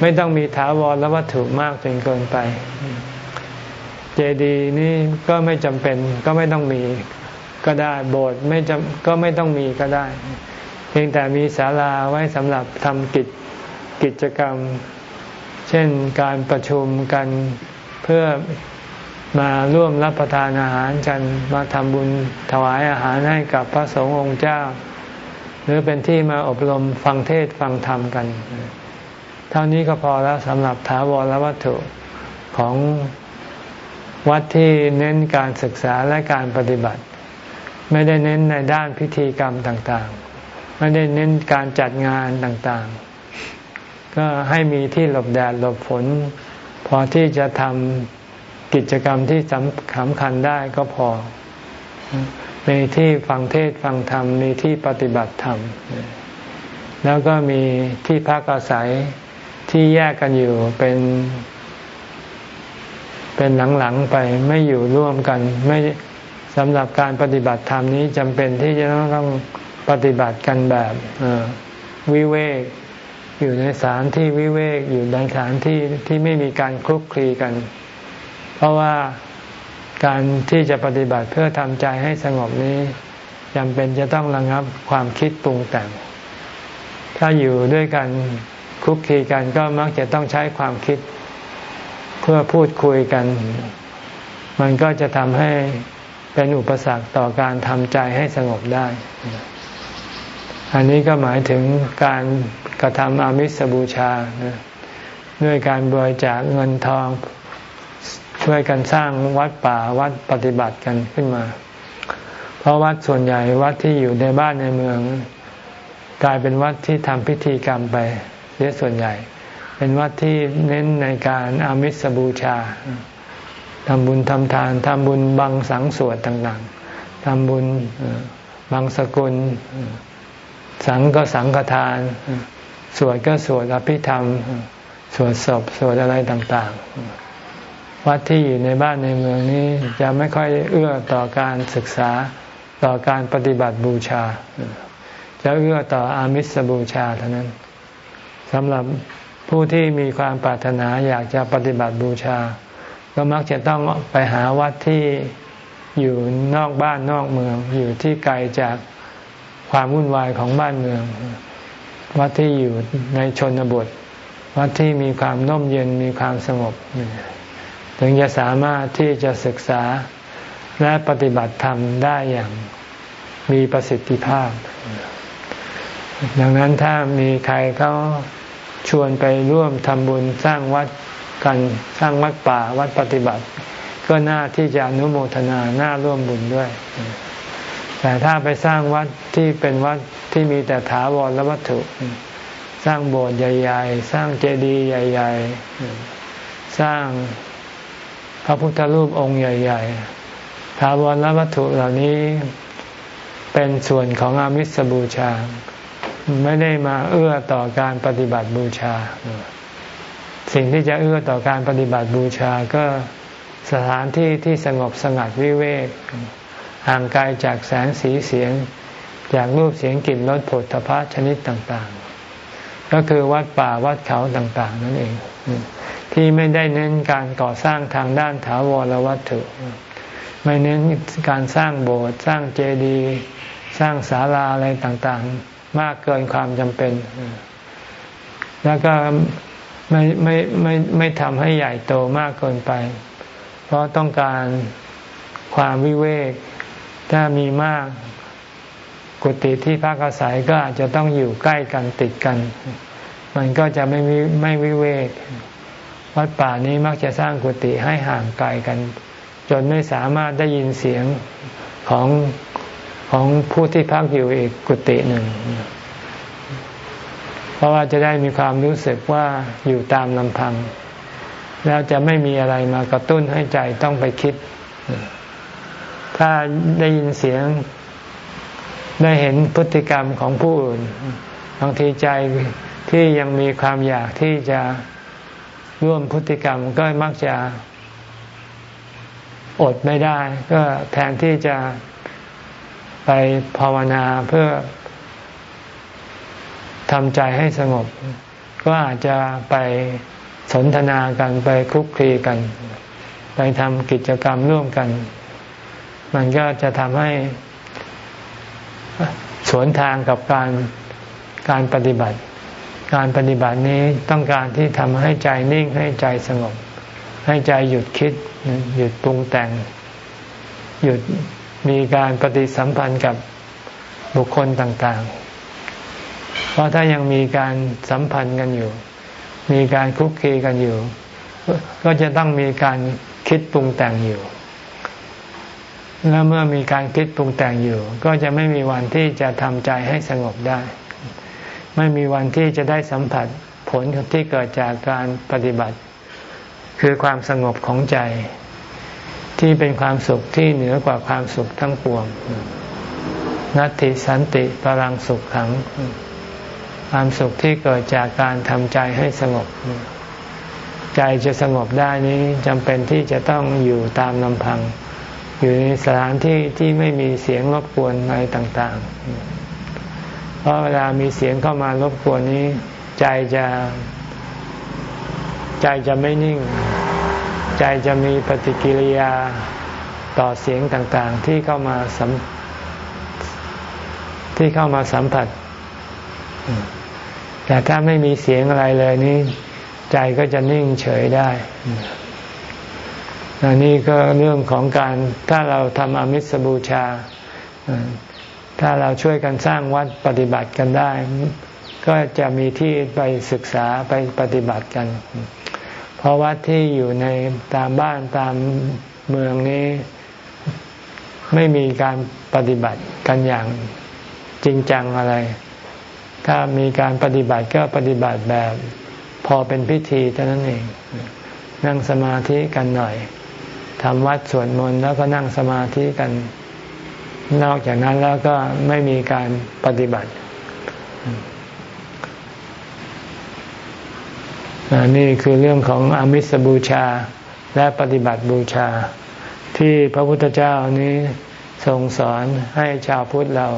ไม่ต้องมีถาวรและวัตถุมากจนเกินไป เจดีย์นี่ก็ไม่จำเป็นก็ไม่ต้องมีก็ได้โบสถ์ไม่จำก็ไม่ต้องมีก็ได้ พียงแต่มีศาลาไว้สำหรับทำกิจกิจกรรม เช่นการประชุมกันเพื่อมาร่วมรับประทานอาหารกันมาทำบุญถวายอาหารให้กับพระสงฆ์องค์เจ้า หรือเป็นที่มาอบรมฟังเทศฟังธรรมกัน เท่านี้ก็พอแล้วสำหรับถาวรวัตถุของวัดที่เน้นการศึกษาและการปฏิบัติ ไม่ได้เน้นในด้านพิธีกรรมต่างๆ ไม่ได้เน้นการจัดงานต่างๆ ก็ให้มีที่หลบแดดหลบฝน พอที่จะทำกิจกรรมที่สำคัญได้ก็พอ มีที่ฟังเทศฟังธรรม มีที่ปฏิบัติธรรม แล้วก็มีที่พักอาศัยที่แยกกันอยู่เป็น เป็นหลังๆไปไม่อยู่ร่วมกัน ไม่สำหรับการปฏิบัติธรรมนี้จำเป็นที่จะต้อง ปฏิบัติกันแบบวิเวกอยู่ในสถานที่วิเวกอยู่ในสถานที่ที่ไม่มีการคลุกคลีกัน เพราะว่าการที่จะปฏิบัติเพื่อทำใจให้สงบนี้จำเป็นจะต้องระงับความคิดปรุงแต่ง ถ้าอยู่ด้วยกันคุกคีกันก็มักจะต้องใช้ความคิดเพื่อพูดคุยกัน มันก็จะทำให้เป็นอุปสรรคต่อการทำใจให้สงบได้ อันนี้ก็หมายถึงการกระทำอามิสบูชา ด้วยการบริจาคเงินทอง ช่วยกันสร้างวัดป่าวัดปฏิบัติกันขึ้นมา เพราะวัดส่วนใหญ่วัดที่อยู่ในบ้านในเมือง กลายเป็นวัดที่ทำพิธีกรรมไปเสียส่วนใหญ่ เป็นวัดที่เน้นในการอามิสบูชาทำบุญทำทานทำบุญบังสังสวดต่างๆทำบุญบังสกุล สังก็สังฆทาน สวดก็สวดอภิธรรม สวดศพสวดอะไรต่าง ๆ วัดที่อยู่ในบ้านในเมืองนี้จะไม่ค่อยเอื้อต่อการศึกษาต่อการปฏิบัติบูชา จะเอื้อต่ออามิสบูชาเท่านั้นสำหรับผู้ที่มีความปรารถนาอยากจะปฏิบัติบูชา ก็มักจะต้องไปหาวัดที่อยู่นอกบ้านนอกเมือง อยู่ที่ไกลจาก ความวุ่นวายของบ้านเมือง วัดที่อยู่ในชนบท วัดที่มีความน่มเย็นมีความสงบ ถึงจะสามารถที่จะศึกษาและปฏิบัติธรรมได้อย่างมีประสิทธิภาพ ดังนั้นถ้ามีใครเขาชวนไปร่วมทำบุญสร้างวัดกันสร้างวัดป่าวัดปฏิบัติ ก็น่าที่จะอนุโมทนาน่าร่วมบุญด้วย แต่ถ้าไปสร้างวัดที่เป็นวัดที่มีแต่ถาวรและวัตถุ สร้างโบสถ์ใหญ่ ๆ สร้างเจดีย์ใหญ่ ๆ สร้างพระพุทธรูปองค์ใหญ่ ๆ ถาวรและวัตถุเหล่านี้เป็นส่วนของอามิสบูชา ไม่ได้มาเอื้อต่อการปฏิบัติบูชา สิ่งที่จะเอื้อต่อการปฏิบัติบูชาก็สถานที่ที่สงบสงัดวิเวก ห่างไกลจากแสงสีเสียง จากรูปเสียงกลิ่นรสผลทพะชนิดต่างๆ ก็คือวัดป่าวัดเขาต่างๆ นั่นเอง ที่ไม่ได้เน้นการก่อสร้างทางด้านถาวรวัตถุ ไม่เน้นการสร้างโบสถ์สร้างเจดีย์สร้างศาลาอะไรต่างๆ มากเกินความจำเป็น แล้วก็ไม่ไม่ไม่ไม่ทำให้ใหญ่โตมากเกินไป เพราะต้องการความวิเวก ถ้ามีมากกุฏิที่พักอาศัยก็อาจจะต้องอยู่ใกล้กันติดกัน มันก็จะไม่ไม่วิเวก วัดป่านี้มักจะสร้างกุฏิให้ห่างไกลกัน จนไม่สามารถได้ยินเสียงของของผู้ที่พักอยู่อีกกุฏิหนึ่ง เพราะว่าจะได้มีความรู้สึกว่าอยู่ตามลำพัง แล้วจะไม่มีอะไรมากระตุ้นให้ใจต้องไปคิด ถ้าได้ยินเสียงได้เห็นพฤติกรรมของผู้อื่นบางทีใจที่ยังมีความอยากที่จะร่วมพฤติกรรมก็มักจะอดไม่ได้ ก็แทนที่จะไปภาวนาเพื่อทำใจให้สงบ ก็อาจจะไปสนทนากันไปคุกคีกัน ไปทำกิจกรรมร่วมกัน มันก็จะทำให้สวนทางกับการการปฏิบัติ การปฏิบัตินี้ต้องการที่ทำให้ใจนิ่งให้ใจสงบ ให้ใจหยุดคิด หยุดปรุงแต่ง หยุดมีการปฏิสัมพันธ์กับบุคคลต่างๆ เพราะถ้ายังมีการสัมพันธ์กันอยู่ มีการคุกคีกันอยู่ ก็จะต้องมีการคิดปรุงแต่งอยู่ แล้วเมื่อมีการคิดปรุงแต่งอยู่ ก็จะไม่มีวันที่จะทำใจให้สงบได้ ไม่มีวันที่จะได้สัมผัสผลที่เกิดจากการปฏิบัติ คือความสงบของใจ ที่เป็นความสุขที่เหนือกว่าความสุขทั้งปวงนัตติสันติพลังสุขขัง ความสุขที่เกิดจากการทำใจให้สงบ ใจจะสงบได้นี้จำเป็นที่จะต้องอยู่ตามลำพัง อยู่ในสถานที่ที่ไม่มีเสียงรบกวนอะไรต่างๆ เพราะเวลามีเสียงเข้ามารบกวนนี้ ใจจะใจจะไม่นิ่ง ใจจะมีปฏิกิริยาต่อเสียงต่างๆ ที่เข้ามาสัมที่เข้ามาสัมผัส แต่ถ้าไม่มีเสียงอะไรเลยนี้ ใจก็จะนิ่งเฉยได้ นนี่ก็เรื่องของการถ้าเราทำอมิสบูชา ถ้าเราช่วยกันสร้างวัดปฏิบัติกันได้ ก็จะมีที่ไปศึกษาไปปฏิบัติกันพราะวัดที่อยู่ในตามบ้านตามเมืองนี้ ไม่มีการปฏิบัติกันอย่างจริงจังอะไร ถ้ามีการปฏิบัติก็ปฏิบัติแบบ พอเป็นพิธีเท่านั้นเอง นั่งสมาธิกันหน่อย ทำวัดสวดมนต์แล้วก็นั่งสมาธิกัน นอกจากนั้นแล้วก็ไม่มีการปฏิบัติ นี่คือเรื่องของอามิสบูชาและปฏิบัติบูชา ที่พระพุทธเจ้านี้ทรงสอนให้ชาวพุทธเรา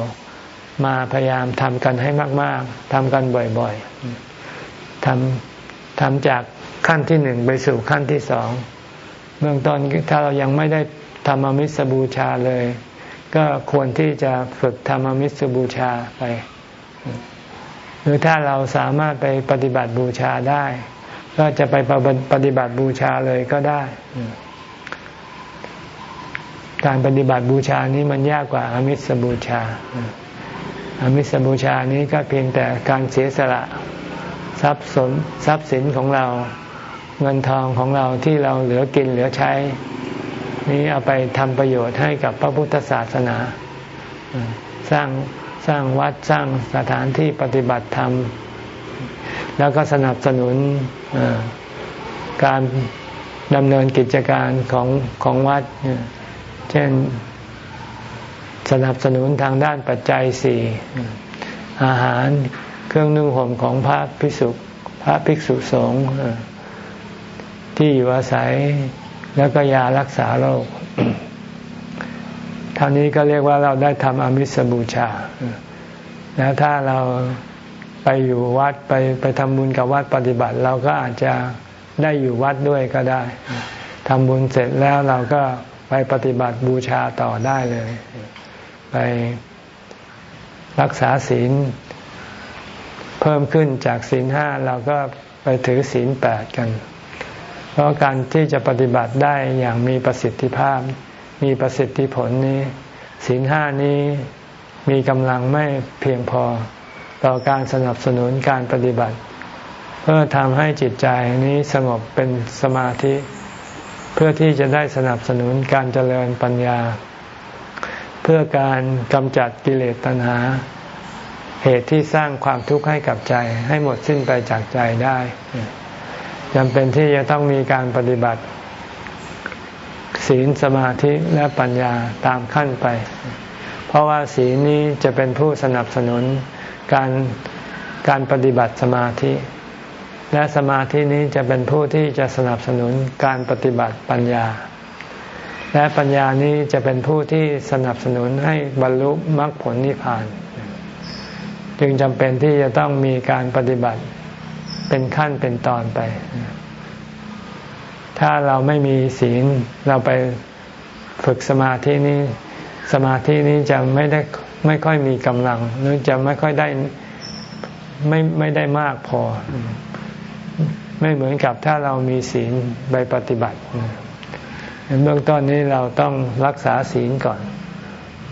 มาพยายามทำกันให้มาก ๆ ทำกันบ่อย ๆทำทำจากขั้นที่หนึ่งไปสู่ขั้นที่สอง เบื้องต้นถ้าเรายังไม่ได้ทำอมิสบูชาเลย ก็ควรที่จะฝึกทำอมิสบูชาไป หรือถ้าเราสามารถไปปฏิบัติบูชาได้ ก็จะไปปฏิบัติบูชาเลยก็ได้ การปฏิบัติบูชานี้มันยากกว่าอามิสบูชาอามิสบูชานี้ก็เพียงแต่การเสียสละทรัพย์สนทรัพย์สินของเรา เงินทองของเราที่เราเหลือกินเหลือใช้ นี้เอาไปทำประโยชน์ให้กับพระพุทธศาสนา สร้างสร้างวัดสร้างสถานที่ปฏิบัติธรรม แล้วก็สนับสนุนการดำเนินกิจการของของวัด เช่นสนับสนุนทางด้านปัจจัยสี่อาหารเครื่องนึ่งห่มของพระภิกษุพระภิกษุสงฆ์ ที่อยู่อาศัยแล้วก็ยารักษาโรคเท่านี้ก็เรียกว่าเราได้ทำอมิสบูชา แล้วถ้าเราไปอยู่วัดไปไปทำบุญกับวัดปฏิบัติ เราก็อาจจะได้อยู่วัดด้วยก็ได้ทำบุญเสร็จแล้วเราก็ไปปฏิบัติบูชาต่อได้เลย ไปรักษาศีล เพิ่มขึ้นจากศีลห้าเราก็ไปถือศีลแปดกัน เพราะการที่จะปฏิบัติได้อย่างมีประสิทธิภาพ มีประสิทธิผลนี้ศีลห้านี้มีกำลังไม่เพียงพอต่อการสนับสนุนการปฏิบัติ เพื่อทำให้จิตใจนี้สงบเป็นสมาธิ เพื่อที่จะได้สนับสนุนการเจริญปัญญา เพื่อการกำจัดกิเลสตัณหา เหตุที่สร้างความทุกข์ให้กับใจให้หมดสิ้นไปจากใจได้ จำเป็นที่จะต้องมีการปฏิบัติ ศีลสมาธิและปัญญาตามขั้นไป เพราะว่าศีลนี้จะเป็นผู้สนับสนุนการการปฏิบัติสมาธิ และสมาธินี้จะเป็นผู้ที่จะสนับสนุนการปฏิบัติปัญญา และปัญญานี้จะเป็นผู้ที่สนับสนุนให้บรรลุมรรคผลนิพพาน จึงจำเป็นที่จะต้องมีการปฏิบัติ เป็นขั้นเป็นตอนไป ถ้าเราไม่มีศีลเราไปฝึกสมาธินี้ สมาธินี้จะไม่ได้ไม่ค่อยมีกำลังหรือจะไม่ค่อยได้ไม่ไม่ได้มากพอ ไม่เหมือนกับถ้าเรามีศีลไปปฏิบัติเบื้องต้นนี้เราต้องรักษาศีลก่อน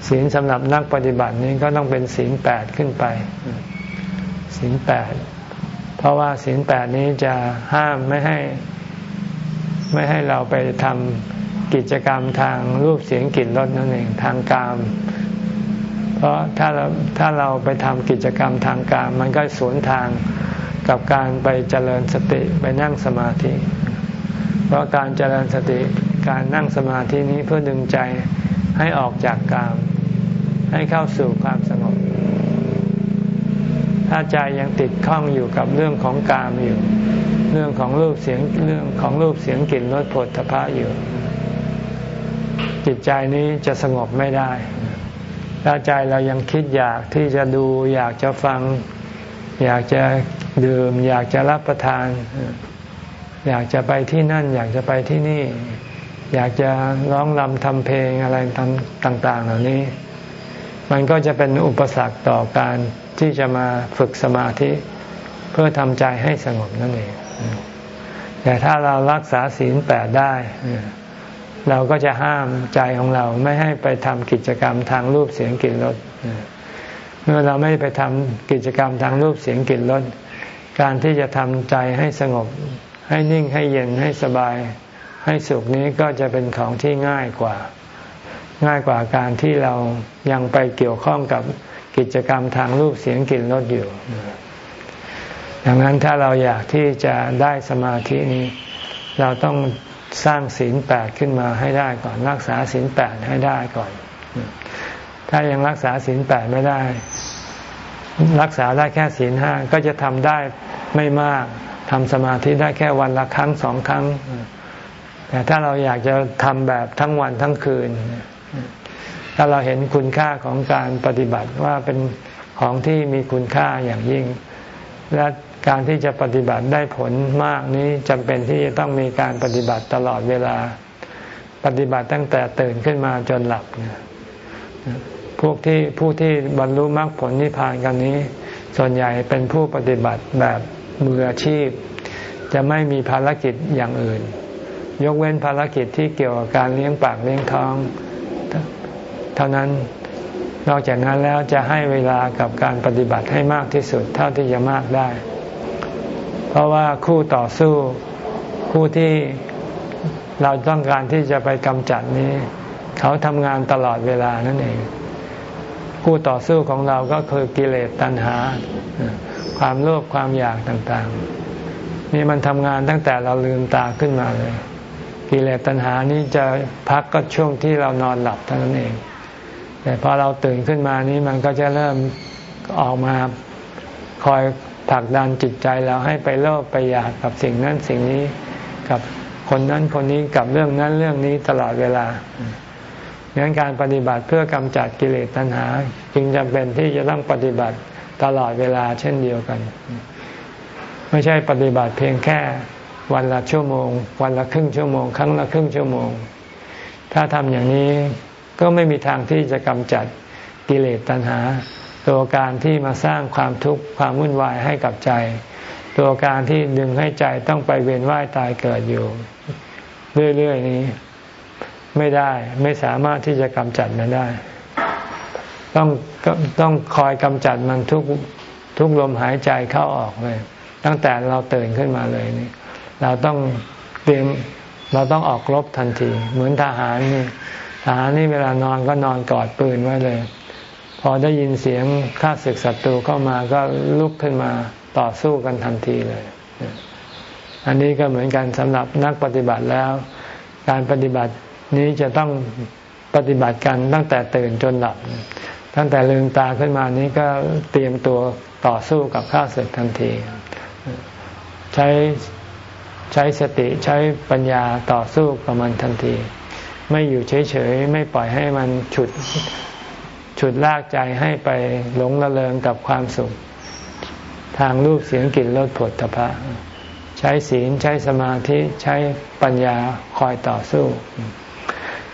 ศีลสำหรับนักปฏิบัตินี้ก็ต้องเป็นศีลแปดขึ้นไปศีลแปด ราะว่าศีลแปดนี้จะห้ามไม่ให้ไม่ให้เราไปทำกิจกรรมทางรูปเสียงกลิ่นรสนั่นเองทางกาม เพราะถ้าเราถ้าเราไปทำกิจกรรมทางกาม มันก็สวนทางกับการไปเจริญสติไปนั่งสมาธิ เพราะการเจริญสติการนั่งสมาธินี้เพื่อดึงใจให้ออกจากกาม ให้เข้าสู่ความสงบ ถ้าใจยังติดข้องอยู่กับเรื่องของกามอยู่ เรื่องของรูปเสียงเรื่องของรูปเสียงกลิ่นรสผลทพะอยู่ จิตใจนี้จะสงบไม่ได้ ถ้าใจเรายังคิดอยากที่จะดู อยากจะฟัง อยากจะดื่ม อยากจะรับประทาน อยากจะไปที่นั่น อยากจะไปที่นี่ อยากจะร้องรำทำเพลงอะไรต่างๆ เหล่านี้ มันก็จะเป็นอุปสรรคต่อการ ที่จะมาฝึกสมาธิ เพื่อทำใจให้สงบนั่นเอง แต่ถ้าเรารักษาศีลแปดได้ เราก็จะห้ามใจของเราไม่ให้ไปทำกิจกรรมทางรูปเสียงกลิ่นรสเมื่อเราไม่ไปทำกิจกรรมทางรูปเสียงกลิ่นรสการที่จะทำใจให้สงบ ให้นิ่งให้เย็นให้สบาย ให้สุขนี้ก็จะเป็นของที่ง่ายกว่า ง่ายกว่าการที่เรายังไปเกี่ยวข้องกับ กิจกรรมทางรูปเสียงกลิ่นรสอยู่ ดังนั้นถ้าเราอยากที่จะได้สมาธินี้ เราต้องสร้างศีลแปดขึ้นมาให้ได้ก่อน รักษาศีลแปดให้ได้ก่อน ถ้ายังรักษาศีลแปดไม่ได้ รักษาได้แค่ศีลห้าก็จะทำได้ไม่มากทำสมาธิได้แค่วันละครั้งสองครั้ง แต่ถ้าเราอยากจะทำแบบทั้งวันทั้งคืน ถ้าเราเห็นคุณค่าของการปฏิบัติว่าเป็นของที่มีคุณค่าอย่างยิ่ง และการที่จะปฏิบัติได้ผลมากนี้จำเป็นที่จะต้องมีการปฏิบัติตลอดเวลา ปฏิบัติตั้งแต่ตื่นขึ้นมาจนหลับพวกที่ผู้ที่บรรลุมรรคผลนิพพานกันนี้ ส่วนใหญ่เป็นผู้ปฏิบัติแบบมืออาชีพ จะไม่มีภารกิจอย่างอื่น ยกเว้นภารกิจที่เกี่ยวกับการเลี้ยงปากเลี้ยงท้อง เท่านั้น นอกจากนั้นแล้วจะให้เวลากับการปฏิบัติให้มากที่สุดเท่าที่จะมากได้ เพราะว่าคู่ต่อสู้ผู้ที่เราต้องการที่จะไปกำจัดนี้ เขาทำงานตลอดเวลานั่นเอง คู่ต่อสู้ของเราก็คือกิเลสตัณหา ความโลภความอยากต่างๆ นี่มันทำงานตั้งแต่เราลืมตาขึ้นมาเลย กิเลสตัณหานี้จะพักก็ช่วงที่เรานอนหลับเท่านั้นเอง แต่พอเราตื่นขึ้นมานี้มันก็จะเริ่มออกมาคอยผลักดันจิตใจเราให้ไปโลภไปอยากกับสิ่งนั้นสิ่งนี้กับคนนั้นคนนี้กับเรื่องนั้นเรื่องนี้ตลอดเวลางั้นการปฏิบัติเพื่อกำจัดกิเลสตัณหา จึงจำเป็นที่จะต้องปฏิบัติตลอดเวลาเช่นเดียวกัน ไม่ใช่ปฏิบัติเพียงแค่วันละชั่วโมง วันละครึ่งชั่วโมง ครั้งละครึ่งชั่วโมง ถ้าทำอย่างนี้ ก็ไม่มีทางที่จะกำจัดกิเลสตัณหา ตัวการที่มาสร้างความทุกข์ความวุ่นวายให้กับใจ ตัวการที่ดึงให้ใจต้องไปเวียนว่ายตายเกิดอยู่ เรื่อยๆนี้ ไม่ได้ไม่สามารถที่จะกำจัดมันได้ ต้องต้องคอยกำจัดมันทุกทุกลมหายใจเข้าออกเลย ตั้งแต่เราตื่นขึ้นมาเลยนี่ เราต้องเตรียมเราต้องออกรบทันที เหมือนทหารนี่ ทหารนี่เวลานอนก็นอนกอดปืนไว้เลย พอได้ยินเสียงข้าศึกศัตรูเข้ามาก็ลุกขึ้นมาต่อสู้กันทันทีเลย อันนี้ก็เหมือนกันสำหรับนักปฏิบัติแล้ว การปฏิบัตินี้จะต้องปฏิบัติกันตั้งแต่ตื่นจนหลับ ตั้งแต่ลืมตาขึ้นมานี้ก็เตรียมตัวต่อสู้กับข้าศึกทันที ใช้ใช้สติใช้ปัญญาต่อสู้กับมันทันที ไม่อยู่เฉยๆ ไม่ปล่อยให้มันฉุดฉุดลากใจให้ไปหลงระเริงกับความสุข ทางรูปเสียงกลิ่นรสผลตภะใช้ศีลใช้สมาธิใช้ปัญญาคอยต่อสู้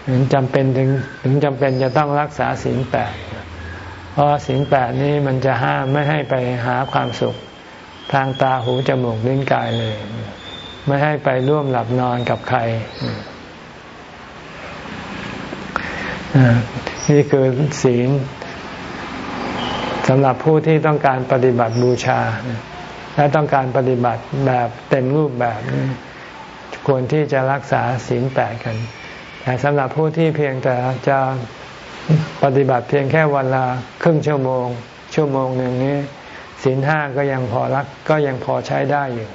ถึงจำเป็นถึงถึงจำเป็นจะต้องรักษาศีลแปดเพราะศีลแปดนี้มันจะห้ามไม่ให้ไปหาความสุข ทางตาหูจมูกลิ้นกายเลย ไม่ให้ไปร่วมหลับนอนกับใคร นี่คือศีลสำหรับผู้ที่ต้องการปฏิบัติบูชา และต้องการปฏิบัติแบบเต็มรูปแบบ ควรที่จะรักษาศีลแปดกัน แต่สำหรับผู้ที่เพียงแต่จะปฏิบัติเพียงแค่วันละครึ่งชั่วโมง ชั่วโมงหนึ่งนี้ศีลห้าก็ยังพอรักก็ยังพอใช้ได้อยู่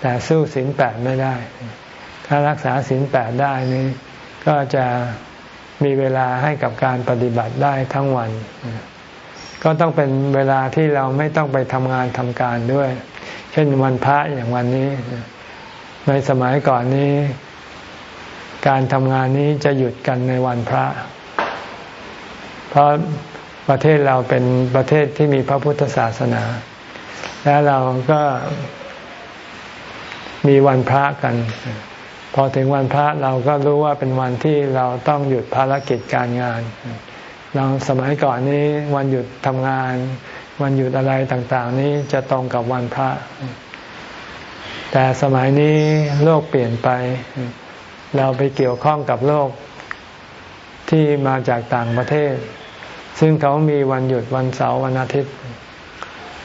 แต่สู้ศีลแปดไม่ได้ ถ้ารักษาศีลแปดได้นี้ก็จะ มีเวลาให้กับการปฏิบัติได้ทั้งวัน ก็ต้องเป็นเวลาที่เราไม่ต้องไปทำงานทำการด้วย เช่นวันพระอย่างวันนี้ ในสมัยก่อนนี้ การทำงานนี้จะหยุดกันในวันพระ เพราะประเทศเราเป็นประเทศที่มีพระพุทธศาสนา และเราก็มีวันพระกัน พอถึงวันพระเราก็รู้ว่าเป็นวันที่เราต้องหยุดภารกิจการงาน เราสมัยก่อนนี้วันหยุดทำงาน วันหยุดอะไรต่างๆ นี้จะตรงกับวันพระ แต่สมัยนี้โลกเปลี่ยนไป เราไปเกี่ยวข้องกับโลกที่มาจากต่างประเทศ ซึ่งเขามีวันหยุดวันเสาร์วันอาทิตย์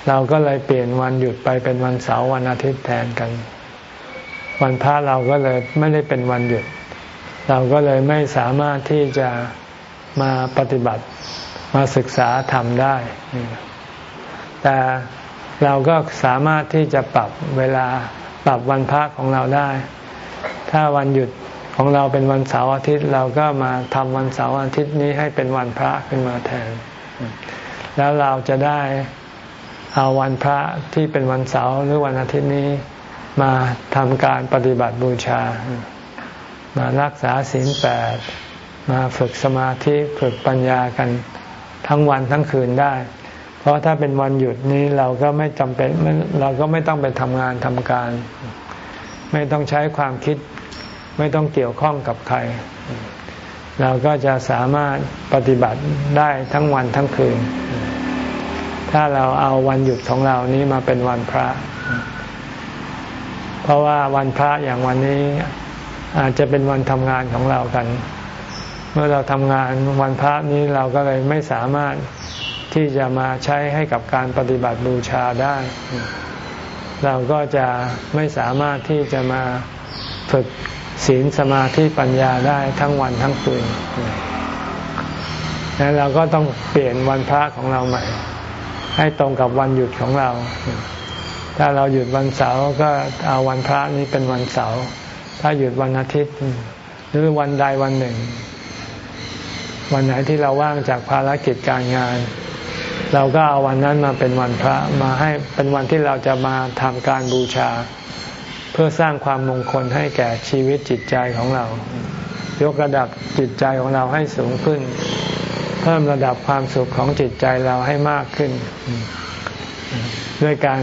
เราก็เลยเปลี่ยนวันหยุดไปเป็นวันเสาร์วันอาทิตย์แทนกัน วันพระเราก็เลยไม่ได้เป็นวันหยุด เราก็เลยไม่สามารถที่จะมาปฏิบัติมาศึกษาทำได้ แต่เราก็สามารถที่จะปรับเวลาปรับวันพระของเราได้ ถ้าวันหยุดของเราเป็นวันเสาร์อาทิตย์ เราก็มาทำวันเสาร์อาทิตย์นี้ให้เป็นวันพระขึ้นมาแทน แล้วเราจะได้เอาวันพระที่เป็นวันเสาร์หรือวันอาทิตย์นี้ มาทำการปฏิบัติบูชา มารักษาศีลแปดมาฝึกสมาธิฝึกปัญญากันทั้งวันทั้งคืนได้ เพราะถ้าเป็นวันหยุดนี้เราก็ไม่จำเป็นเราก็ไม่ต้องไปทำงานทำการ ไม่ต้องใช้ความคิด ไม่ต้องเกี่ยวข้องกับใคร เราก็จะสามารถปฏิบัติได้ทั้งวันทั้งคืน ถ้าเราเอาวันหยุดของเรานี้มาเป็นวันพระ เพราะว่าวันพระอย่างวันนี้อาจจะเป็นวันทำงานของเรากัน เมื่อเราทำงานวันพระนี้เราก็เลยไม่สามารถที่จะมาใช้ให้กับการปฏิบัติบูชาได้ เราก็จะไม่สามารถที่จะมาฝึกศีลสมาธิปัญญาได้ทั้งวันทั้งคืนแล้วเราก็ต้องเปลี่ยนวันพระของเราใหม่ ให้ตรงกับวันหยุดของเรา ถ้าเราหยุดวันเสาร์ก็เอาวันพระนี้เป็นวันเสาร์ถ้าหยุดวันอาทิตย์ หรือวันใดวันหนึ่ง วันไหนที่เราว่างจากภารกิจการงาน เราก็เอาวันนั้นมาเป็นวันพระมาให้เป็นวันที่เราจะมาทำการบูชา เพื่อสร้างความมงคลให้แก่ชีวิตจิตใจของเรา ยกระดับจิตใจของเราให้สูงขึ้น เพิ่มระดับความสุขของจิตใจเราให้มากขึ้น ด้วยการ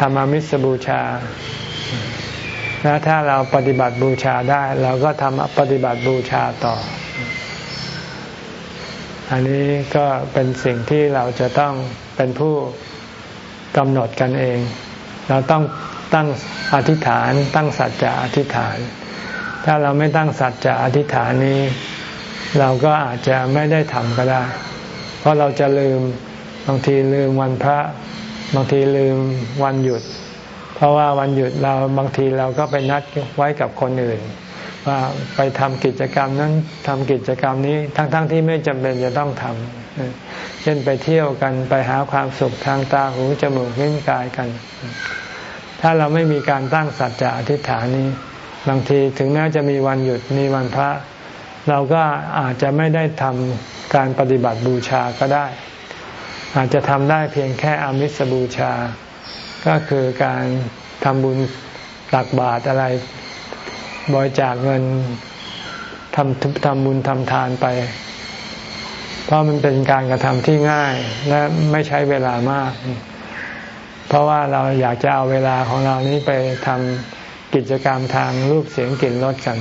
ทำอมิสบูชาและถ้าเราปฏิบัติบูชาได้ เราก็ทำปฏิบัติบูชาต่อ อันนี้ก็เป็นสิ่งที่เราจะต้องเป็นผู้กำหนดกันเอง เราต้องตั้งอธิษฐาน ตั้งสัจจะอธิษฐาน ถ้าเราไม่ตั้งสัจจะอธิษฐานนี้ เราก็อาจจะไม่ได้ทำก็ได้ เพราะเราจะลืมบางทีลืมวันพระ บางทีลืมวันหยุด เพราะว่าวันหยุดเราบางทีเราก็ไปนัดไว้กับคนอื่น ว่าไปทำกิจกรรมนั้นทำกิจกรรมนี้ทั้งๆทที่ไม่จำเป็นจะต้องทำเช่นไปเที่ยวกันไปหาความสุขทางตาหูจมูกลิ้นกายกัน ถ้าเราไม่มีการตั้งสัจจะอธิษฐานนี้ บางทีถึงแม้จะมีวันหยุดมีวันพระ เราก็อาจจะไม่ได้ทำการปฏิบัติบูชาก็ได้ อาจจะทำได้เพียงแค่อามิสบูชา ก็คือการทำบุญตักบาตรอะไรบริจาคเงินทำทำบุญทำทานไป เพราะมันเป็นการกระทำที่ง่ายและไม่ใช้เวลามาก เพราะว่าเราอยากจะเอาเวลาของเรานี้ไปทำกิจกรรมทางรูปเสียงกลิ่นรสกัน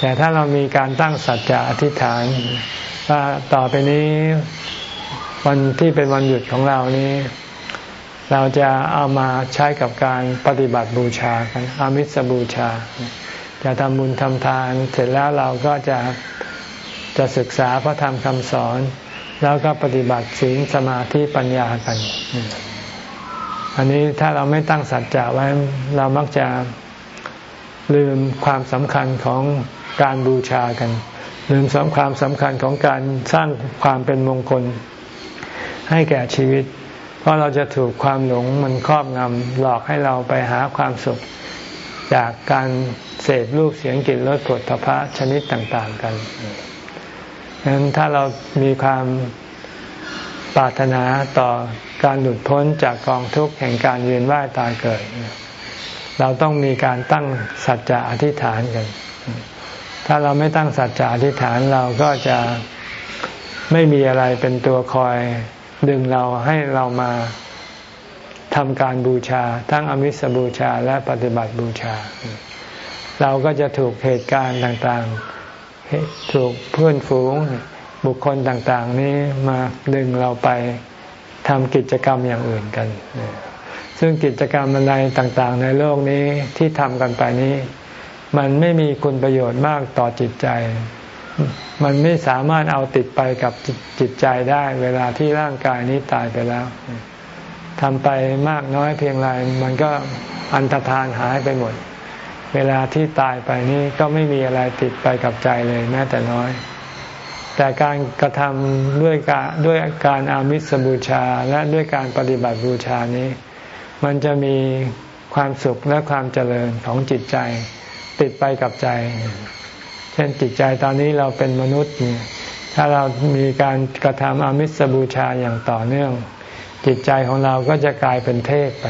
แต่ถ้าเรามีการตั้งสัจจะอธิษฐานว่าต่อไปนี้ วันที่เป็นวันหยุดของเรานี้ เราจะเอามาใช้กับการปฏิบัติบูชากันอามิสบูชา จะทำบุญทำทานเสร็จแล้วเราก็จะจะศึกษาพระธรรมคำสอน แล้วก็ปฏิบัติศีลสมาธิปัญญากัน อันนี้ถ้าเราไม่ตั้งสัจจะไว้เรามักจะลืมความสำคัญของการบูชากัน ลืมสำความสำคัญของการสร้างความเป็นมงคล ให้แก่ชีวิต เพราะเราจะถูกความหลงมันครอบงำหลอกให้เราไปหาความสุข จากการเสพรูปเสียงกลิ่นรสผลพระชนิดต่างๆกันดังนั้นถ้าเรามีความปรารถนาต่อการหลุดพ้นจากกองทุกข์แห่งการเวียนว่ายตายเกิด เราต้องมีการตั้งสัจจะอธิษฐานกัน ถ้าเราไม่ตั้งสัจจะอธิษฐานเราก็จะไม่มีอะไรเป็นตัวคอย ดึงเราให้เรามาทำการบูชา ทั้งอมิสบูชาและปฏิบัติบูชา เราก็จะถูกเหตุการณ์ต่างๆ ถูกเพื่อนฝูงบุคคลต่างๆ นี้มาดึงเราไปทำกิจกรรมอย่างอื่นกัน ซึ่งกิจกรรมอะไรต่างๆ ในโลกนี้ที่ทำกันไปนี้ มันไม่มีคุณประโยชน์มากต่อจิตใจ มันไม่สามารถเอาติดไปกับจิตใจได้ เวลาที่ร่างกายนี้ตายไปแล้วทำไปมากน้อยเพียงไรมันก็อันตรธานหายไปหมด เวลาที่ตายไปนี้ก็ไม่มีอะไรติดไปกับใจเลยแม้แต่น้อย แต่การกระทำด้วยการด้วยการอามิสบูชาและด้วยการปฏิบัติบูชานี้ มันจะมีความสุขและความเจริญของจิตใจ ติดไปกับใจ เช่นจิตใจตอนนี้เราเป็นมนุษย์ถ้าเรามีการกระทำอามิสบูชาอย่างต่อเนื่อง จิตใจของเราก็จะกลายเป็นเทพไป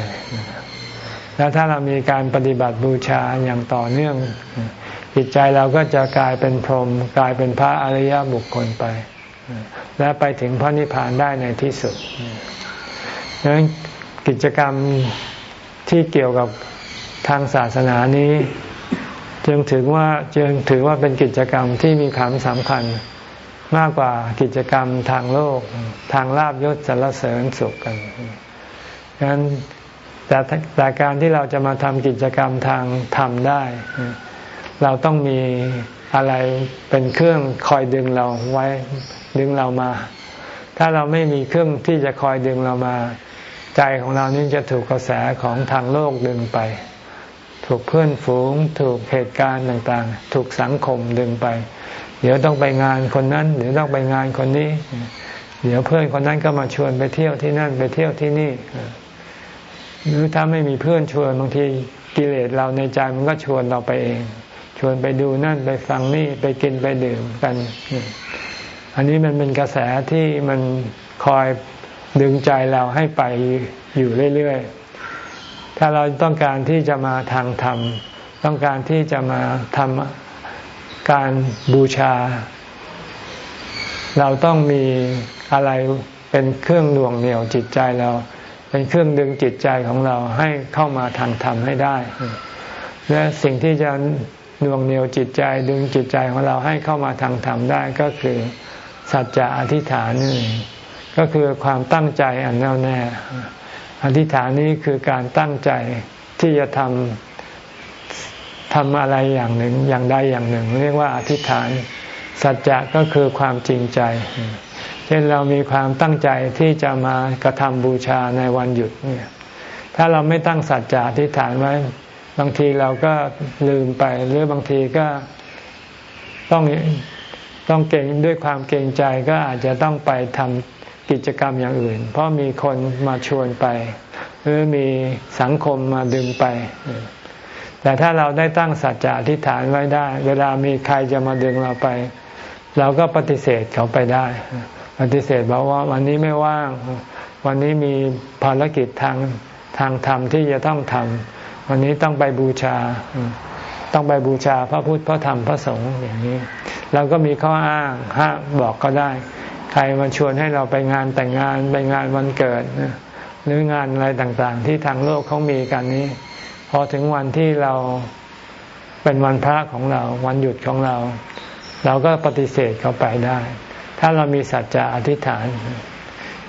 แล้วถ้าเรามีการปฏิบัติบูชาอย่างต่อเนื่อง จิตใจเราก็จะกลายเป็นพรหมกลายเป็นพระอริยบุคคลไป และไปถึงพระนิพพานได้ในที่สุดดังนั้นกิจกรรมที่เกี่ยวกับทางศาสนานี้ จึงถือว่าจึงถือว่าเป็นกิจกรรมที่มีความสำคัญมากกว่ากิจกรรมทางโลก ทางลาบยศสรรเสริญสุขกันดังนั้นแต่แต่การที่เราจะมาทำกิจกรรมทางธรรมได้ เราต้องมีอะไรเป็นเครื่องคอยดึงเราไว้ดึงเรามา ถ้าเราไม่มีเครื่องที่จะคอยดึงเรามา ใจของเรานี่จะถูกกระแสของทางโลกดึงไป ถูกเพื่อนฝูง ถูกเหตุการณ์ต่างๆ ถูกสังคมดึงไป เดี๋ยวต้องไปงานคนนั้นเดี๋ยวต้องไปงานคนนี้ เดี๋ยวเพื่อนคนนั้นก็มาชวนไปเที่ยวที่นั่นไปเที่ยวที่นี่ หรือถ้าไม่มีเพื่อนชวนบางทีกิเลสเราในใจมันก็ชวนเราไปเอง ชวนไปดูนั่นไปฟังนี่ไปกินไปดื่มกัน อันนี้มันเป็นกระแสที่มันคอยดึงใจเราให้ไปอยู่เรื่อยๆ ถ้าเราต้องการที่จะมาทางธรรม ต้องการที่จะมาทำการบูชา เราต้องมีอะไรเป็นเครื่องหน่วงเหนี่ยวจิตใจเรา เป็นเครื่องดึงจิตใจของเราให้เข้ามาทางธรรมให้ได้ และสิ่งที่จะหน่วงเหนี่ยวจิตใจดึงจิตใจของเราให้เข้ามาทางธรรมได้ก็คือสัจจะอธิษฐานนี่ก็คือความตั้งใจอันแน่วแน่ อธิษฐานนี้คือการตั้งใจที่จะทำทำอะไรอย่างหนึ่งอย่างใดอย่างหนึ่ง เรียกว่าอธิษฐาน สัจจะก็คือความจริงใจ เช่นเรามีความตั้งใจที่จะมากระทำบูชาในวันหยุดเนี่ยถ้าเราไม่ตั้งสัจจะอธิษฐานไว้ บางทีเราก็ลืมไป หรือบางทีก็ต้องต้องเก่งด้วยความเกรงใจก็อาจจะต้องไปทำ กิจกรรมอย่างอื่น เพราะมีคนมาชวนไป หรือมีสังคมมาดึงไป แต่ถ้าเราได้ตั้งสัจจะอธิษฐานไว้ได้ เวลามีใครจะมาดึงเราไป เราก็ปฏิเสธเขาไปได้ ปฏิเสธบอกว่าวันนี้ไม่ว่าง วันนี้มีภารกิจทางทางธรรมที่จะต้องทำวันนี้ต้องไปบูชา ต้องไปบูชาพระพุทธพระธรรมพระสงฆ์อย่างนี้เราก็มีข้ออ้างห้าบอกก็ได้ รมาชวนให้เราไปงานแต่งงานไปงานวันเกิดหรืองานอะไรต่างๆ ที่ทางโลกเขามีกันนี้ พอถึงวันที่เราเป็นวันพระของเรา วันหยุดของเรา เราก็ปฏิเสธเขาไปได้ ถ้าเรามีสัจจะอธิษฐาน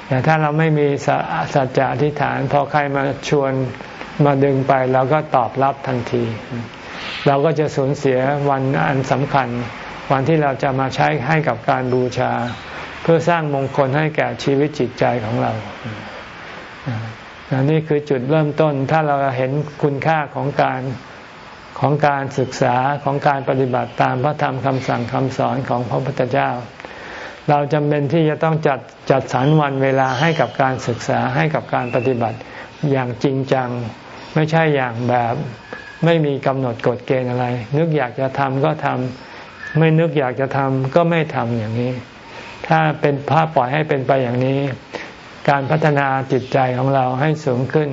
แต่ถ้าเราไม่มีสัจจะอธิษฐาน พอใครมาชวนมาดึงไปเราก็ตอบรับทันที เราก็จะสูญเสียวันอันสำคัญ วันที่เราจะมาใช้ให้กับการบูชา พื่อสร้างมงคลให้แก่ชีวิตจิตใจของเรานนี่คือจุดเริ่มต้นถ้าเราเห็นคุณค่าของการของการศึกษาของการปฏิบัติตามพระธรรมคำสั่งคำสอนของพระพุทธเจ้า เราจำเป็นที่จะต้องจัดจัดสรรวันเวลาให้กับการศึกษาให้กับการปฏิบัติอย่างจริงจัง ไม่ใช่อย่างแบบไม่มีกำหนดกฎเกณฑ์อะไร นึกอยากจะทำก็ทำไม่นึกอยากจะทำก็ไม่ทำอย่างนี้ ถ้าเป็นพระปล่อยให้เป็นไปอย่างนี้ การพัฒนาจิตใจของเราให้สูงขึ้น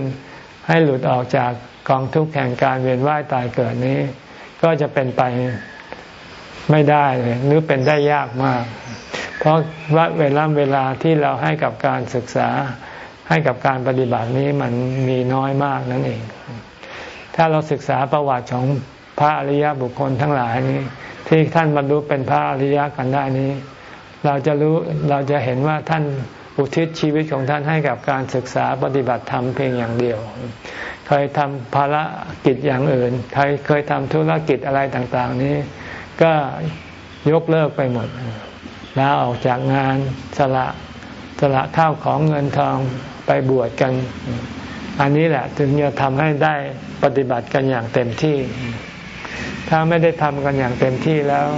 ให้หลุดออกจากกองทุกข์แห่งการเวียนว่ายตายเกิดนี้ ก็จะเป็นไปไม่ได้เลยหรือเป็นได้ยากมาก เพราะว่าเวลาเวลาที่เราให้กับการศึกษาให้กับการปฏิบัตินี้มันมีน้อยมากนั่นเอง ถ้าเราศึกษาประวัติของพระอริยบุคคลทั้งหลายนี้ ที่ท่านบรรลุเป็นพระอริยกันได้นี้ เราจะรู้เราจะเห็นว่าท่านอุทิศชีวิตของท่านให้กับการศึกษาปฏิบัติธรรมเพียงอย่างเดียว เคยทำภารกิจอย่างอื่นเคยเคยทำธุรกิจอะไรต่าง ๆ นี้ ก็ยกเลิกไปหมดลาออกจากงานสละสละข้าวของเงินทองไปบวชกัน อันนี้แหละถึงจะทำให้ได้ปฏิบัติกันอย่างเต็มที่ ถ้าไม่ได้ทำกันอย่างเต็มที่แล้ว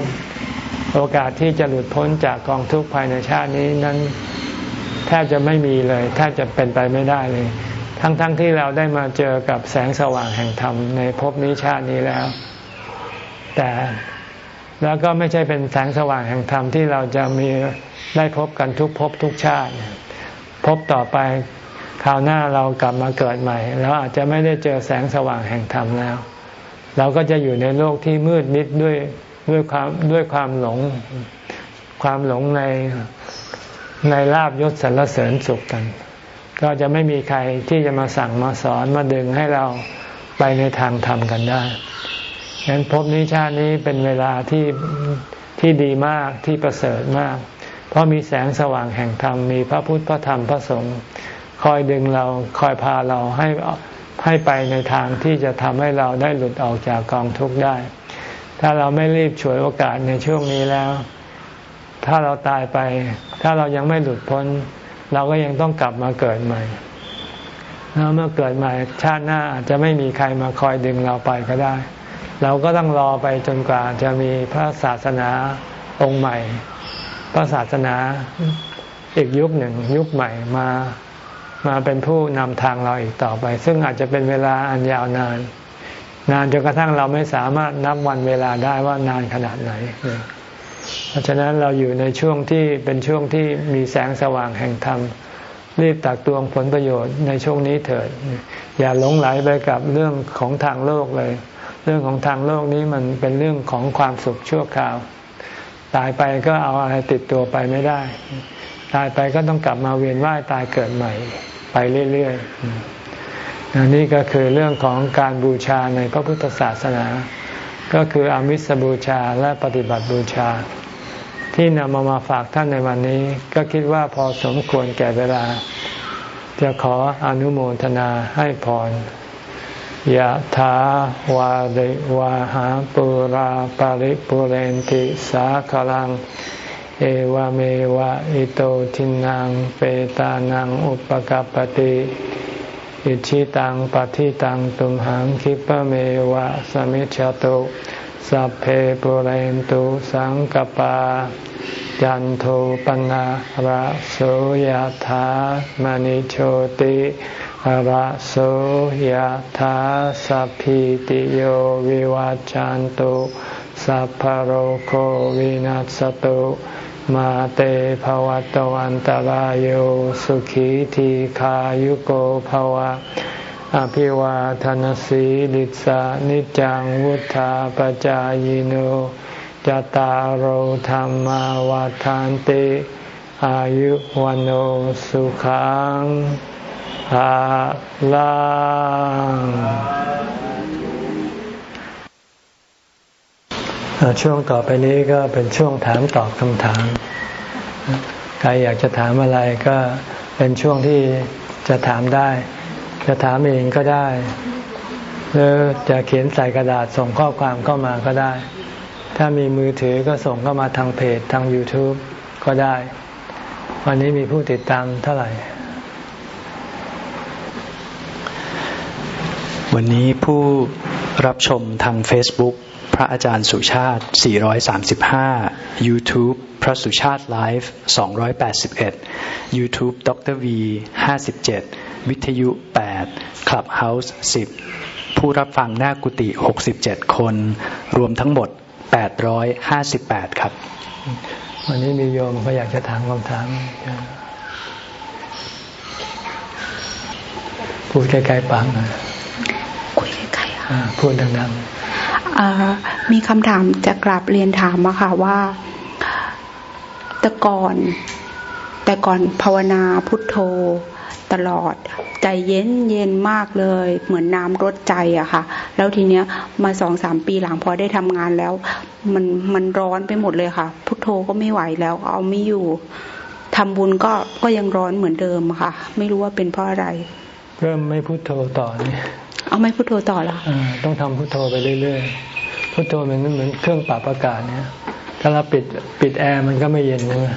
โอกาสที่จะหลุดพ้นจากกองทุกข์ภายในชาตินี้นั้นแทบจะไม่มีเลยแทบจะเป็นไปไม่ได้เลย ทั้งๆทที่เราได้มาเจอกับแสงสว่างแห่งธรรมในภพนี้ชาตินี้แล้ว แต่แล้วก็ไม่ใช่เป็นแสงสว่างแห่งธรรมที่เราจะมีได้พบกันทุกภพทุกชาติ พบต่อไปคราวหน้าเรากลับมาเกิดใหม่แล้วอาจจะไม่ได้เจอแสงสว่างแห่งธรรมแล้ว เราก็จะอยู่ในโลกที่มืดมิดด้วย ด้วยความด้วยความหลงความหลงในในลาบยศสรรเสริญสุขกัน ก็จะไม่มีใครที่จะมาสั่งมาสอนมาดึงให้เราไปในทางธรรมกันได้ฉะนั้นภพนี้ชาตินี้เป็นเวลาที่ที่ดีมากที่ประเสริฐมาก เพราะมีแสงสว่างแห่งธรรมมีพระพุทธพระธรรมพระสงฆ์คอยดึงเราคอยพาเราให้ให้ไปในทางที่จะทำให้เราได้หลุดออกจากกองทุกข์ได้ ถ้าเราไม่รีบฉวยโอกาสในช่วงนี้แล้ว ถ้าเราตายไป ถ้าเรายังไม่หลุดพ้น เราก็ยังต้องกลับมาเกิดใหม่ แล้วเมื่อเกิดใหม่ชาติหน้าอาจจะไม่มีใครมาคอยดึงเราไปก็ได้ เราก็ต้องรอไปจนกว่าจะมีพระศาสนาองค์ใหม่ พระศาสนาอีกยุคหนึ่งยุคใหม่มามาเป็นผู้นำทางเราอีกต่อไป ซึ่งอาจจะเป็นเวลาอันยาวนาน นานจนกระทั่งเราไม่สามารถนับวันเวลาได้ว่านานขนาดไหน เพราะฉะนั้นเราอยู่ในช่วงที่เป็นช่วงที่มีแสงสว่างแห่งธรรมรีบตักตวงผลประโยชน์ในช่วงนี้เถิด อย่าหลงไหลไปกับเรื่องของทางโลกเลย เรื่องของทางโลกนี้มันเป็นเรื่องของความสุขชั่วคราว ตายไปก็เอาอะไรติดตัวไปไม่ได้ ตายไปก็ต้องกลับมาเวียนว่ายตายเกิดใหม่ ไปเรื่อยๆ นนี่ก็คือเรื่องของการบูชาในพระพุทธศาสนา ก็คืออมิสบูชาและปฏิบัติบูชา ที่นำมามาฝากท่านในวันนี้ ก็คิดว่าพอสมควรแก่เวลา จะขออนุโมทนาให้พรยะถาวาเดวาหาปุราปาริปุเรนติสาคลัง เอวเมวะอิโตทินังเปตานังอุปกปติ อิชิตังปฏิตังตุมหังคิปะเมวะสมิจฉตุสัพเพปุเรนตุสังกปา จันโทปนะระโสยธามณิโชติระโสยธาสัพพิติโยวิวัจจันตุสัพพโรโควินัสตุ มาเตภวัตวันตารโยสุขีทีขายุโกภวะ อภิวาทนสีลิสานิจังวุธาปจายโนจตารโหธรรมวาทานติอายุวันโอสุขังภาลัง ช่วงต่อไปนี้ก็เป็นช่วงถามตอบคำถาม ใครอยากจะถามอะไรก็เป็นช่วงที่จะถามได้ จะถามเองก็ได้ หรือจะเขียนใส่กระดาษส่งข้อความเข้ามาก็ได้ ถ้ามีมือถือก็ส่งเข้ามาทางเพจทาง YouTube ก็ได้ วันนี้มีผู้ติดตามเท่าไหร่ วันนี้ผู้รับชมทาง Facebook พระอาจารย์สุชาติ 435 YouTube พระสุชาติไลฟ์281 YouTube ดร V 57 วิทยุ 8 Clubhouse 10 ผู้รับฟังหน้ากุฏิ 67 คน รวมทั้งหมด 858 ครับ วันนี้มีโยมเขาอยากจะถามคำถามพูดใกล้ๆปากนะคุยใกล้ๆพูดดังๆ มีคำถามจะกราบเรียนถามมาค่ะว่าแต่ก่อน แต่ก่อนภาวนาพุทโธตลอด ใจเย็นเย็นมากเลย เหมือนน้ำรดใจอะค่ะ แล้วทีเนี้ยมาสองสามปีหลังพอได้ทำงานแล้ว มันมันร้อนไปหมดเลยค่ะ พุทโธก็ไม่ไหวแล้ว เอาไม่อยู่ทำบุญก็ก็ยังร้อนเหมือนเดิมค่ะ ไม่รู้ว่าเป็นเพราะอะไร เริ่มไม่พุทโธต่อเนี่ย เอาไม่พุทโธต่อละต้องทำพุทโธไปเรื่อยๆพุทโธมันเหมือนเครื่องปรับอากาศเนี่ย ถ้าเราปิดปิดแอร์มันก็ไม่เย็นนะ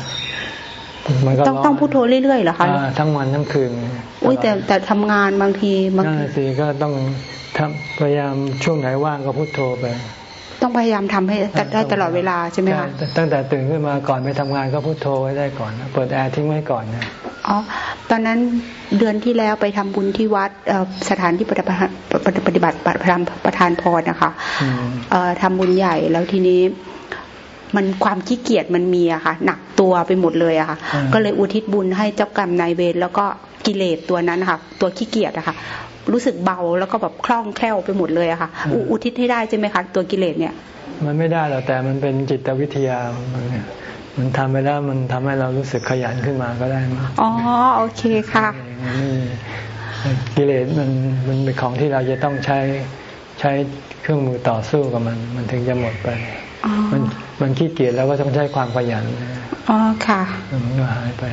มันก็ต้องต้องพุทโธเรื่อยๆเหรอคะทั้งวันทั้งคืนอุ้ยแต่แต่ทำงานบางทีบางทีก็ต้องทำพยายามช่วงไหนว่างก็พุทโธไป ต้องพยายามทำให้ได้ตลอดเวลาใช่ไหมคะตั้งแต่ตื่นขึ้นมาก่อนไปทำงานก็พุทโธไว้ได้ก่อนเปิดแอร์ทิ้งไว้ก่อนนะอ๋อตอนนั้นเดือนที่แล้วไปทำบุญที่วัดสถานที่ปฏิบัติปฏิบัติประธานพรนะคะทำบุญใหญ่แล้วทีนี้มันความขี้เกียจมันมีอะค่ะ หนักตัวไปหมดเลยอะค่ะ ก็เลยอุทิศบุญให้เจ้ากรรมนายเวรแล้วก็กิเลสตัวนั้นค่ะ ตัวขี้เกียจอะค่ะ รู้สึกเบาแล้วก็แบบคล่องแคล่วไปหมดเลยอะค่ะอุทิศให้ได้ใช่ไหมคะตัวกิเลสเนี่ย มันไม่ได้หรอกแต่มันเป็นจิตวิทยา มันทำไปแล้วมันทำให้เรารู้สึกขยันขึ้นมาก็ได้มั้อ๋อโอเคค่ะกิเลสมันมันเป็นของที่เราจะต้องใช้ใช้เครื่องมือต่อสู้กับมัน มันถึงจะหมดไป มันมันขี้เกียจแล้วก็ต้องใช้ความขยันอ๋อค่ะมันก็หายไป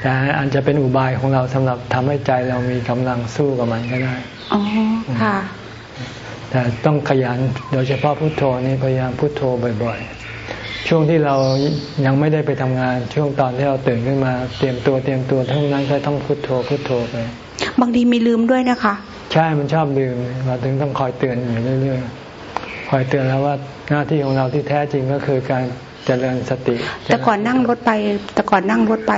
แต่อาจจะเป็นอุบายของเราสำหรับทำให้ใจเรามีกำลังสู้กับมันก็ได้อ๋อค่ะ แต่ต้องขยันโดยเฉพาะพุโทโธนี่พยายามพุโทโธบ่อย ๆ ช่วงที่เรายังไม่ได้ไปทำงาน ช่วงตอนที่เราตื่นขึ้นมาเตรียมตัวเตรียมตัวทั้งนั้นก็ต้องพุโทโธพุโทโธไปบางทีมีลืมด้วยนะคะ ใช่มันชอบลืมเราถึงต้องคอยเตือนอยู่เรื่อยๆ คอยเตือนแล้วว่าหน้าที่ของเราที่แท้จริงก็คือการเจริญสติ แต่ก่อนนั่งรถไป แต่ก่อนนั่งรถไป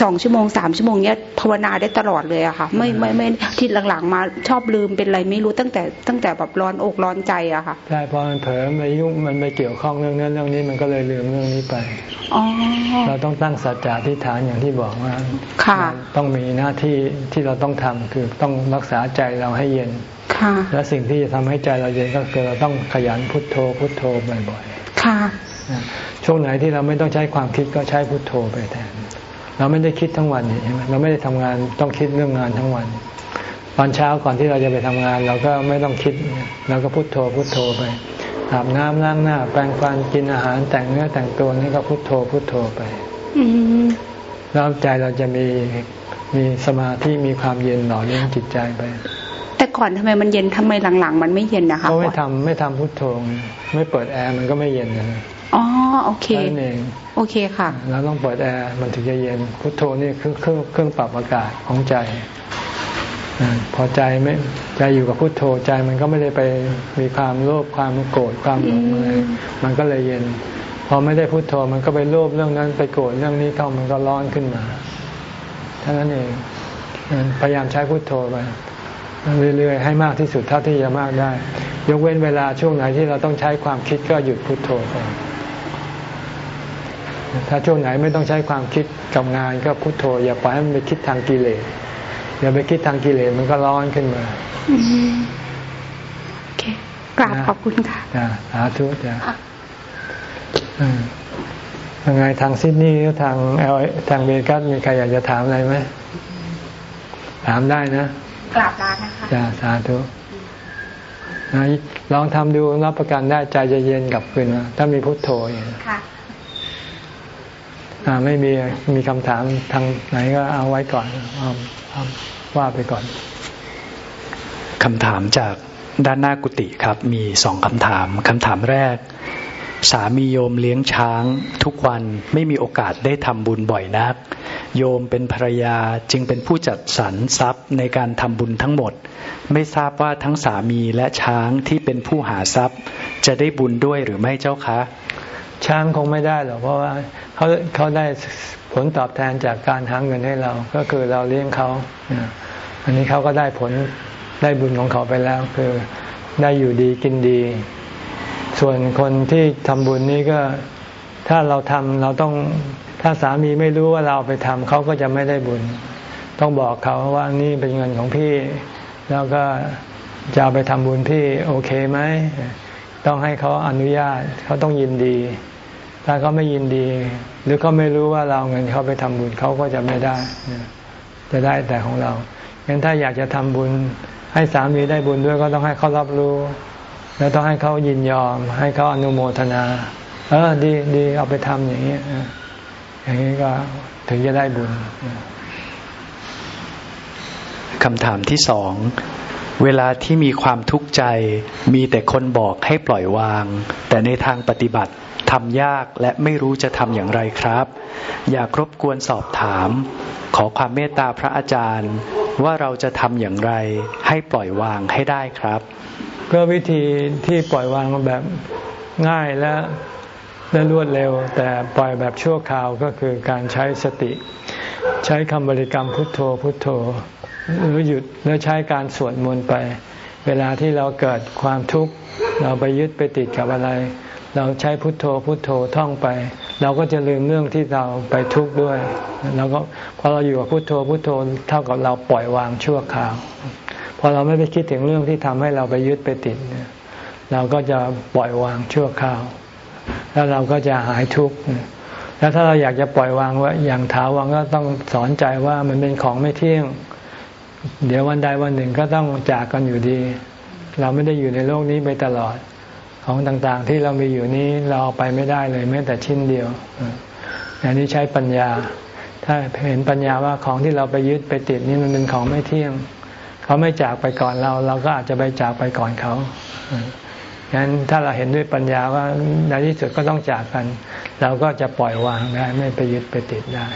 สองชั่วโมงสามชั่วโมงเนี้ยภาวนาได้ตลอดเลยอะค่ะ ไม่ไม่ไม่ที่หลังๆ มาชอบลืมเป็นอะไรไม่รู้ตั้งแต่ตั้งแต่แบบร้อนอกร้อนใจอะค่ะใช่พอมันเผลอไปยุ่งมันไปเกี่ยวข้องเรื่องนั้นเรื่องนี้มันก็เลยลืมเรื่องนี้ไปอ๋อเราต้องตั้งสัจจะที่ฐานอย่างที่บอกว่าค่ะต้องมีหน้าที่ที่เราต้องทำคือต้องรักษาใจเราให้เย็นค่ะ และสิ่งที่จะทำให้ใจเราเย็นก็คือเราต้องขยันพุทโธ พุทโธบ่อยค่ะๆนะช่วงไหนที่เราไม่ต้องใช้ความคิดก็ใช้พุทโธไปแทนเราไม่ได้คิดทั้งวันนี่ใช่ไหมเราไม่ได้ทำงานต้องคิดเรื่องงานทั้งวัน ตอนเช้าก่อนที่เราจะไปทำงาน เราก็ไม่ต้องคิดเราก็พุทโธพุทโธไปอาบน้ำล้างหน้า แปรงฟันกินอาหารแต่งเนื้อแต่งตัวนี่ก็พุทโธพุทโธไปอืมแล้วใจเราจะมีมีสมาธิมีความเย็นหล่อเลี้ยงจิตใจไป แต่ก่อนทำไมมันเย็นทำไมหลังๆ มันไม่เย็นนะคะก็ไม่ทำไม่ทำพุทโธไงไม่เปิดแอร์มันก็ไม่เย็นนะอ๋อโอเคนั่นเองโอเคค่ะเราต้องเปิดแอร์มันถึงจะเย็นพุทโธนี่คือเครื่องเครื่องปรับอากาศของใจอ่าพอใจไม่ใจอยู่กับพุทโธใจมันก็ไม่ได้ไปมีความโลภความโกรธความหลงอะไรอืมมันก็เลยเย็น พอไม่ได้พุทโธมันก็ไปโลภเรื่องนั้นไปโกรธเรื่องนี้เข้ามันก็ร้อนขึ้นมาเท่านั้นเองพยายามใช้พุทโธไป เรื่อยๆให้มากที่สุดเท่าที่จะมากได้ ยกเว้นเวลาช่วงไหนที่เราต้องใช้ความคิดก็หยุดพุทโธไปถ้าช่วงไหนไม่ต้องใช้ความคิดกับงานก็พุโทโธ อย่าปล่อยให้มันไปคิดทางกิเลสอย่าไปคิดทางกิเลสมันก็ร้อนขึ้นมาอืมโอเคกราบขอบคุณค่ะจ้ะสาธุจ้ะอืมยังไงทางซิดนีย์หรือทางเอลทางเมกัสมีใครอยากจะถามอะไรไหมถามได้นะ กราบลานะคะจ้ะสาธุนะลองทำดูรับประกันได้ใจจะเย็นกลับคืนมาถ้ามีพุทโธอย่างนี้ค่ะอ่าไม่มีมีคำถามทางไหนก็เอาไว้ก่อนเอาเอาว่าไปก่อนคำถามจากด้านหน้ากุฏิครับ มีสองคำถาม คำถามแรก สามีโยมเลี้ยงช้าง ทุกวันไม่มีโอกาสได้ทำบุญบ่อยนัก โยมเป็นภรรยาจึงเป็นผู้จัดสรรทรัพย์ในการทำบุญทั้งหมด ไม่ทราบว่าทั้งสามีและช้างที่เป็นผู้หาทรัพย์ จะได้บุญด้วยหรือไม่เจ้าคะ ช้างคงไม่ได้หรอกเพราะว่าเขาเขาได้ผลตอบแทนจากการหาเงินให้เรา ก็คือเราเลี้ยงเขาอ่าอันนี้เขาก็ได้ผลได้บุญของเขาไปแล้วคือได้อยู่ดีกินดี ส่วนคนที่ทำบุญนี้ก็ ถ้าเราทำเราต้องถ้าสามีไม่รู้ว่าเราไปทำเขาก็จะไม่ได้บุญ ต้องบอกเขาว่านี่เป็นเงินของพี่ แล้วก็จะไปทำบุญพี่โอเคไหมต้องให้เขาอนุญาตเขาต้องยินดี ถ้าเขาไม่ยินดี หรือเขาไม่รู้ว่าเราเงินเขาไปทำบุญเขาก็จะไม่ได้ จะได้แต่ของเรางั้นถ้าอยากจะทำบุญ ให้สามีได้บุญด้วยก็ต้องให้เขารับรู้ แล้วต้องให้เขายินยอม ให้เขาอนุโมทนา เออดีดีเอาไปทำอย่างนี้เอออย่างนี้ก็ถึงจะได้บุญคำถามที่สองเวลาที่มีความทุกข์ใจ มีแต่คนบอกให้ปล่อยวาง แต่ในทางปฏิบัติทำยากและไม่รู้จะทำอย่างไรครับ อยากรบกวนสอบถาม ขอความเมตตาพระอาจารย์ ว่าเราจะทำอย่างไร ให้ปล่อยวางให้ได้ครับ ก็วิธีที่ปล่อยวางแบบง่ายและ และรวดเร็ว แต่ปล่อยแบบชั่วคราวก็คือการใช้สติ ใช้คำบริกรรมพุทโธพุทโธ หรือหยุดแล้วใช้การสวดมนต์ไป เวลาที่เราเกิดความทุกข์ เราไปยึดไปติดกับอะไร เราใช้พุทโธพุทโธท่องไป เราก็จะลืมเรื่องที่เราไปทุกข์ด้วยแล้วก็พอเราอยู่กับพุทโธพุทโธเท่ากับเราปล่อยวางชั่วคราวพอเราไม่ไปคิดถึงเรื่องที่ทำให้เราไปยึดไปติดเนี่ยเราก็จะปล่อยวางชั่วคราว แล้วเราก็จะหายทุกข์แล้วถ้าเราอยากจะปล่อยวางว่าอย่างถาวรก็ต้องสอนใจว่ามันเป็นของไม่เที่ยง เดี๋ยววันใดวันหนึ่งก็ต้องจากกันอยู่ดี เราไม่ได้อยู่ในโลกนี้ไปตลอด ของต่างๆที่เรามีอยู่นี้เราเอาไปไม่ได้เลยแม้แต่ชิ้นเดียวอันนี้ใช้ปัญญา ถ้าเห็นปัญญาว่าของที่เราไปยึดไปติดนี่มันเป็นของไม่เที่ยง เขาไม่จากไปก่อนเรา เราก็อาจจะไปจากไปก่อนเขา งั้นถ้าเราเห็นด้วยปัญญาว่าในที่สุดก็ต้องจากกัน เราก็จะปล่อยวางได้ไม่ไปยึดไปติดได้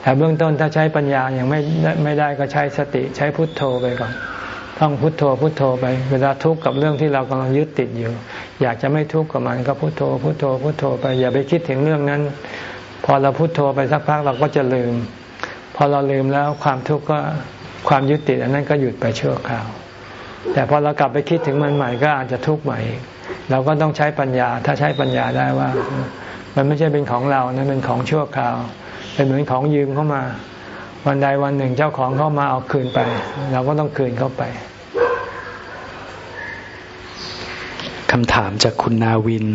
แต่เบื้องต้นถ้าใช้ปัญญายังไม่ไม่ได้ก็ใช้สติใช้พุทโธไปก่อนท่องพุทโธพุทโธไป เวลาทุกข์กับเรื่องที่เรากำลังยึดติดอยู่ อยากจะไม่ทุกข์กับมันก็พุทโธพุทโธพุทโธไป อย่าไปคิดถึงเรื่องนั้น พอเราพุทโธไปสักพักเราก็จะลืม พอเราลืมแล้วความทุกข์ก็ความยึดติดอันนั้นก็หยุดไปชั่วคราว แต่พอเรากลับไปคิดถึงมันใหม่ก็อาจจะทุกข์ใหม่ เราก็ต้องใช้ปัญญา ถ้าใช้ปัญญาได้ว่า มันไม่ใช่เป็นของเรานะเป็นของชั่วคราว เป็นเหมือนของยืมเข้ามา วันใดวันหนึ่งเจ้าของเข้ามาเอาคืนไป เราก็ต้องคืนเข้าไปคำถามจากคุณนาวิน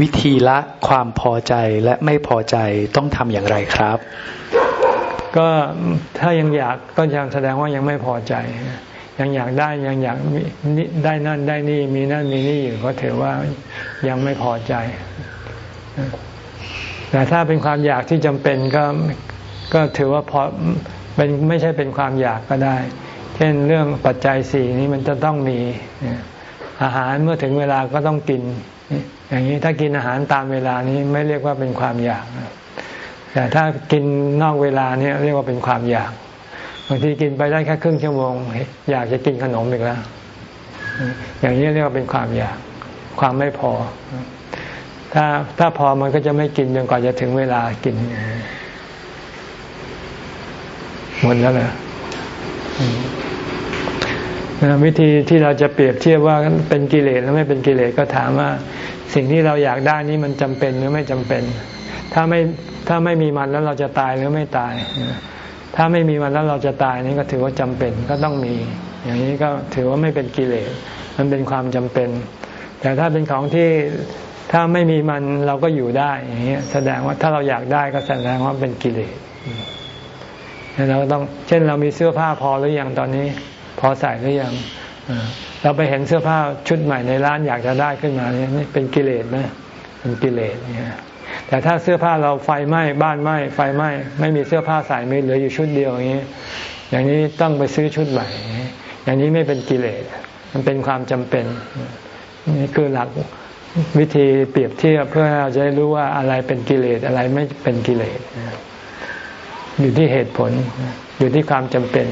วิธีละความพอใจและไม่พอใจต้องทำอย่างไรครับ ก็ถ้ายังอยากก็ยังแสดงว่ายังไม่พอใจ ยังอยากได้ยังอยากได้นั่นได้นี่มีนั่นมีนี่อยู่ก็ถือว่ายังไม่พอใจ แต่ถ้าเป็นความอยากที่จำเป็นก็ก็ถือว่าพอเป็นไม่ใช่เป็นความอยากก็ได้ เช่นเรื่องปัจจัยสี่นี้มันจะต้องมีอาหารเมื่อถึงเวลาก็ต้องกิน อย่างนี้ถ้ากินอาหารตามเวลานี้ไม่เรียกว่าเป็นความอยาก แต่ถ้ากินนอกเวลานี่เรียกว่าเป็นความอยาก บางทีกินไปได้แค่ครึ่งชั่วโมง อยากจะกินขนมอีกแล้ว อย่างนี้เรียกว่าเป็นความอยากความไม่พอ ถ้าถ้าพอมันก็จะไม่กินจนกว่าจะถึงเวลากินหมดแล้วเหรอวิธีที่เราจะเปรียบเทียบว่าเป็นกิเลสแล้วไม่เป็นกิเลสก็ถามว่า สิ่งที่เราอยากได้นี้มันจำเป็นหรือไม่จำเป็น ถ้าไม่ถ้าไม่มีมันแล้วเราจะตายหรือไม่ตาย ถ้าไม่มีมันแล้วเราจะตายนี่ก็ถือว่าจำเป็นก็ต้องมี อย่างนี้ก็ถือว่าไม่เป็นกิเลสมันเป็นความจำเป็น แต่ถ้าเป็นของที่ถ้าไม่มีมันเราก็อยู่ได้อย่างนี้แสดงว่าถ้าเราอยากได้ก็แสดงว่าเป็นกิเลสเราต้องเช่นเรามีเสื้อผ้าพอหรือยังตอนนี้ พอใส่หรือยังเราไปเห็นเสื้อผ้าชุดใหม่ในร้านอยากจะได้ขึ้นมาเนี่ยเป็นกิเลสไหมเป็นกิเลสเนี่ย แต่ถ้าเสื้อผ้าเราไฟไหม้บ้านไหม้ไฟไหม้ไม่มีเสื้อผ้าใส่ไม่เหลืออยู่ชุดเดียวอย่างนี้ อย่างนี้ต้องไปซื้อชุดใหม่ อย่างนี้ไม่เป็นกิเลส มันเป็นความจำเป็นนี่คือหลักวิธีเปรียบเทียบเพื่อเราจะได้รู้ว่าอะไรเป็นกิเลสอะไรไม่เป็นกิเลสอยู่ที่เหตุผล อยู่ที่ความจำเป็น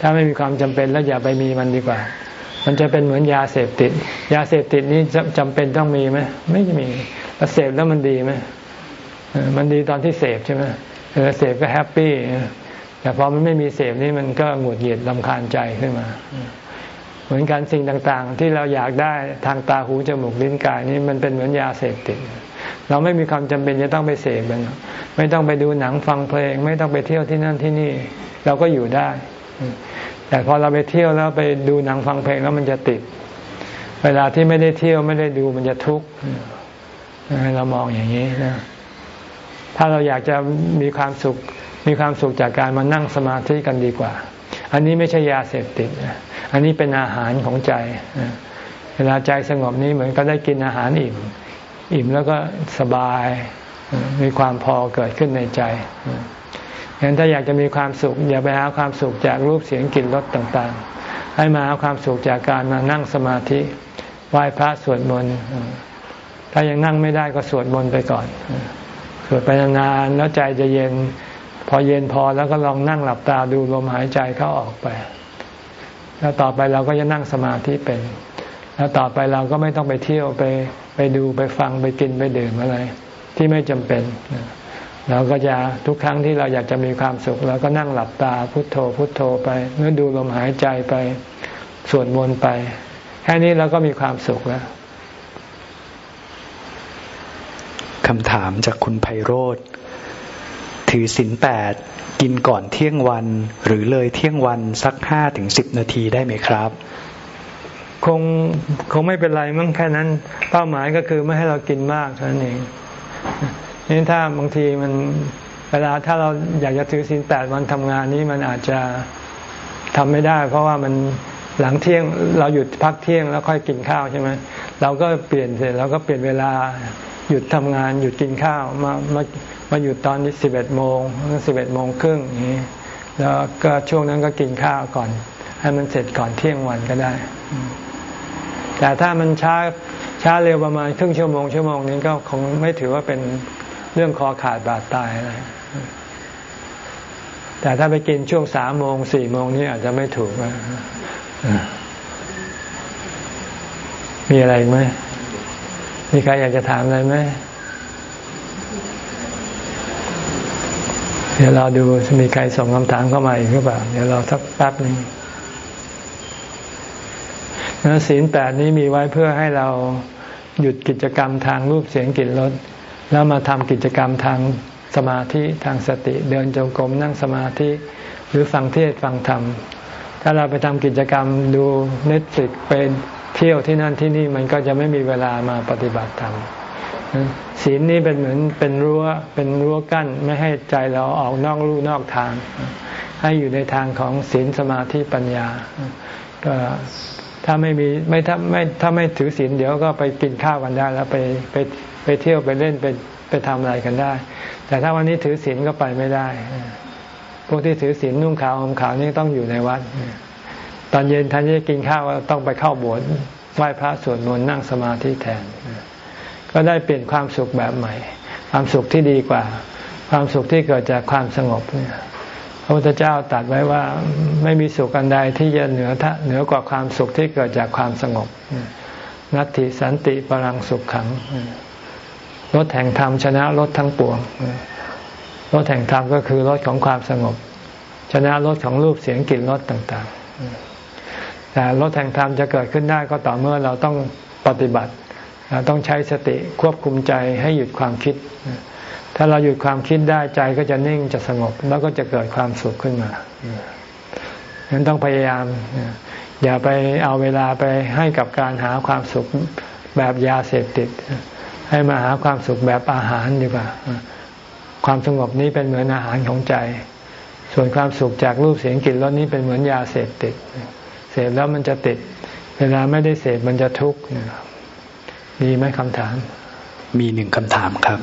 ถ้าไม่มีความจำเป็นแล้วอย่าไปมีมันดีกว่า มันจะเป็นเหมือนยาเสพติด ยาเสพติดนี้จำเป็นต้องมีไหมไม่มี แล้วเสพแล้วมันดีไหมมันดีตอนที่เสพใช่ไหมเสพก็แฮปปี้แต่พอมันไม่มีเสพนี่มันก็หงุดหงิดลำคาญใจขึ้นมา เหมือนกันสิ่งต่างๆ ที่เราอยากได้ทางตาหูจมูกลิ้นกายนี่มันเป็นเหมือนยาเสพติด เราไม่มีความจำเป็นจะต้องไปเสพมันไม่ต้องไปดูหนังฟังเพลง ไม่ต้องไปเที่ยวที่นั่นที่นี่ เราก็อยู่ได้ แต่พอเราไปเที่ยวแล้วไปดูหนังฟังเพลงแล้วมันจะติด เวลาที่ไม่ได้เที่ยวไม่ได้ดูมันจะทุกข์ เรามองอย่างนี้นะถ้าเราอยากจะมีความสุข มีความสุขจากการมานั่งสมาธิกันดีกว่า อันนี้ไม่ใช่ยาเสพติดอันนี้เป็นอาหารของใจเวลาใจสงบนี้เหมือนก็ได้กินอาหารอิ่ม อิ่มแล้วก็สบาย มีความพอเกิดขึ้นในใจงั้นถ้าอยากจะมีความสุข อย่าไปหาความสุขจากรูปเสียงกลิ่นรสต่างๆ ให้มาหาความสุขจากการมานั่งสมาธิไหว้พระสวดมนต์ ถ้ายังนั่งไม่ได้ก็สวดมนต์ไปก่อน สวดไปนานๆแล้วใจจะเย็น พอเย็นพอแล้วก็ลองนั่งหลับตาดูลมหายใจเข้าออกไป แล้วต่อไปเราก็จะนั่งสมาธิเป็น แล้วต่อไปเราก็ไม่ต้องไปเที่ยวไปไปดูไปฟังไปกินไปดื่มอะไร ที่ไม่จำเป็นเราก็จะทุกครั้งที่เราอยากจะมีความสุขเราก็นั่งหลับตาพุโทโธ พุโทโธไปเมื่อดูลมหายใจไปสวดมนต์ไป แค่นี้เราก็มีความสุขแล้ว คำถามจากคุณไพโรธถือศีลแปดกินก่อนเที่ยงวัน หรือเลยเที่ยงวันสักห้าถึงสิบนาทีได้ไหมครับ คงคงไม่เป็นไรมั้งแค่นั้น เป้าหมายก็คือไม่ให้เรากินมากเท่านั้นเองนี่ถ้าบางทีมันเวลาถ้าเราอยากจะถือศีลแปดวันทำงานนี้มันอาจจะทำไม่ได้ เพราะว่ามันหลังเที่ยงเราหยุดพักเที่ยงแล้วค่อยกินข้าวใช่ไหมเราก็เปลี่ยนเสร็จเราก็เปลี่ยนเวลา หยุดทำงานหยุดกินข้าวมามามาหยุดตอนนี้สิบเอ็ดโมงสิบเอ็ดโมงครึ่งอย่างนี้แล้วก็ช่วงนั้นก็กินข้าวก่อน ให้มันเสร็จก่อนเที่ยงวันก็ได้ แต่ถ้ามันช้าช้าเร็วประมาณครึ่งชั่วโมงชั่วโมงนี้ก็คงไม่ถือว่าเป็นเรื่องคอขาดบาดตายอะไรแต่ถ้าไปกินช่วงสามโมงสี่โมงนี้อาจจะไม่ถูกมีอะไรไหม มีใครอยากจะถามอะไรไหมเดี๋ยวเราดูมีใครส่งคำถามเข้ามาอีกหรือเปล่าเดี๋ยวเราสักแป๊บหนึ่งนะศีลแปดนี้มีไว้เพื่อให้เราหยุดกิจกรรมทางรูปเสียงกลิ่นรสแล้วมาทำกิจกรรมทางสมาธิทางสติ เดินจงกรมนั่งสมาธิ หรือฟังเทศฟังธรรม ถ้าเราไปทำกิจกรรมดูเน็ตฟลิกไป เที่ยวที่นั่นที่นี่มันก็จะไม่มีเวลามาปฏิบัติธรรมศีลนี้เป็นเหมือนเป็นรั้วเป็นรั้วกั้นไม่ให้ใจเราออกนอกลู่นอกทาง ให้อยู่ในทางของศีลสมาธิปัญญา ก็ถ้าไม่มีไม่ถ้าไม่ถ้าไม่ถือศีลเดี๋ยวก็ไปกินข้าวกันได้ แล้วไปไปไปเที่ยวไปเล่นไปไปทำอะไรกันได้ แต่ถ้าวันนี้ถือศีลก็ไปไม่ได้ พวกที่ถือศีลนุ่งขาวห่มขาวนี่ต้องอยู่ในวัด ตอนเย็นท่านจะกินข้าวต้องไปเข้าโบสถ์ไหว้พระสวดมนต์นั่งสมาธิแทน ก็ได้เปลี่ยนความสุขแบบใหม่ ความสุขที่ดีกว่า ความสุขที่เกิดจากความสงบเนี่ยพระพุทธเจ้าตรัสไว้ว่าไม่มีสุขอันใดที่จะเหนือเหนือกว่าความสุขที่เกิดจากความสงบนัตติสันติปรังสุขขังรถแห่งธรรมชนะรถทั้งปวงรถแห่งธรรมก็คือรถของความสงบ ชนะรถของรูปเสียงกลิ่นรสต่าง ๆ แต่รถแห่งธรรมจะเกิดขึ้นได้ก็ต่อเมื่อเราต้องปฏิบัติ เราต้องใช้สติควบคุมใจให้หยุดความคิด ถ้าเราหยุดความคิดได้ใจก็จะนิ่งจะสงบ แล้วก็จะเกิดความสุขขึ้นมาฉะนั้นต้องพยายาม อย่าไปเอาเวลาไปให้กับการหาความสุขแบบยาเสพติด ให้มาหาความสุขแบบอาหารดีกว่าความสงบนี้เป็นเหมือนอาหารของใจ ส่วนความสุขจากรูปเสียงกลิ่นรสนี้เป็นเหมือนยาเสพติด พแล้วมันจะติด เวลาไม่ได้เสพมันจะทุกข์มีไหมคำถาม มีหนึ่งคำถามครับ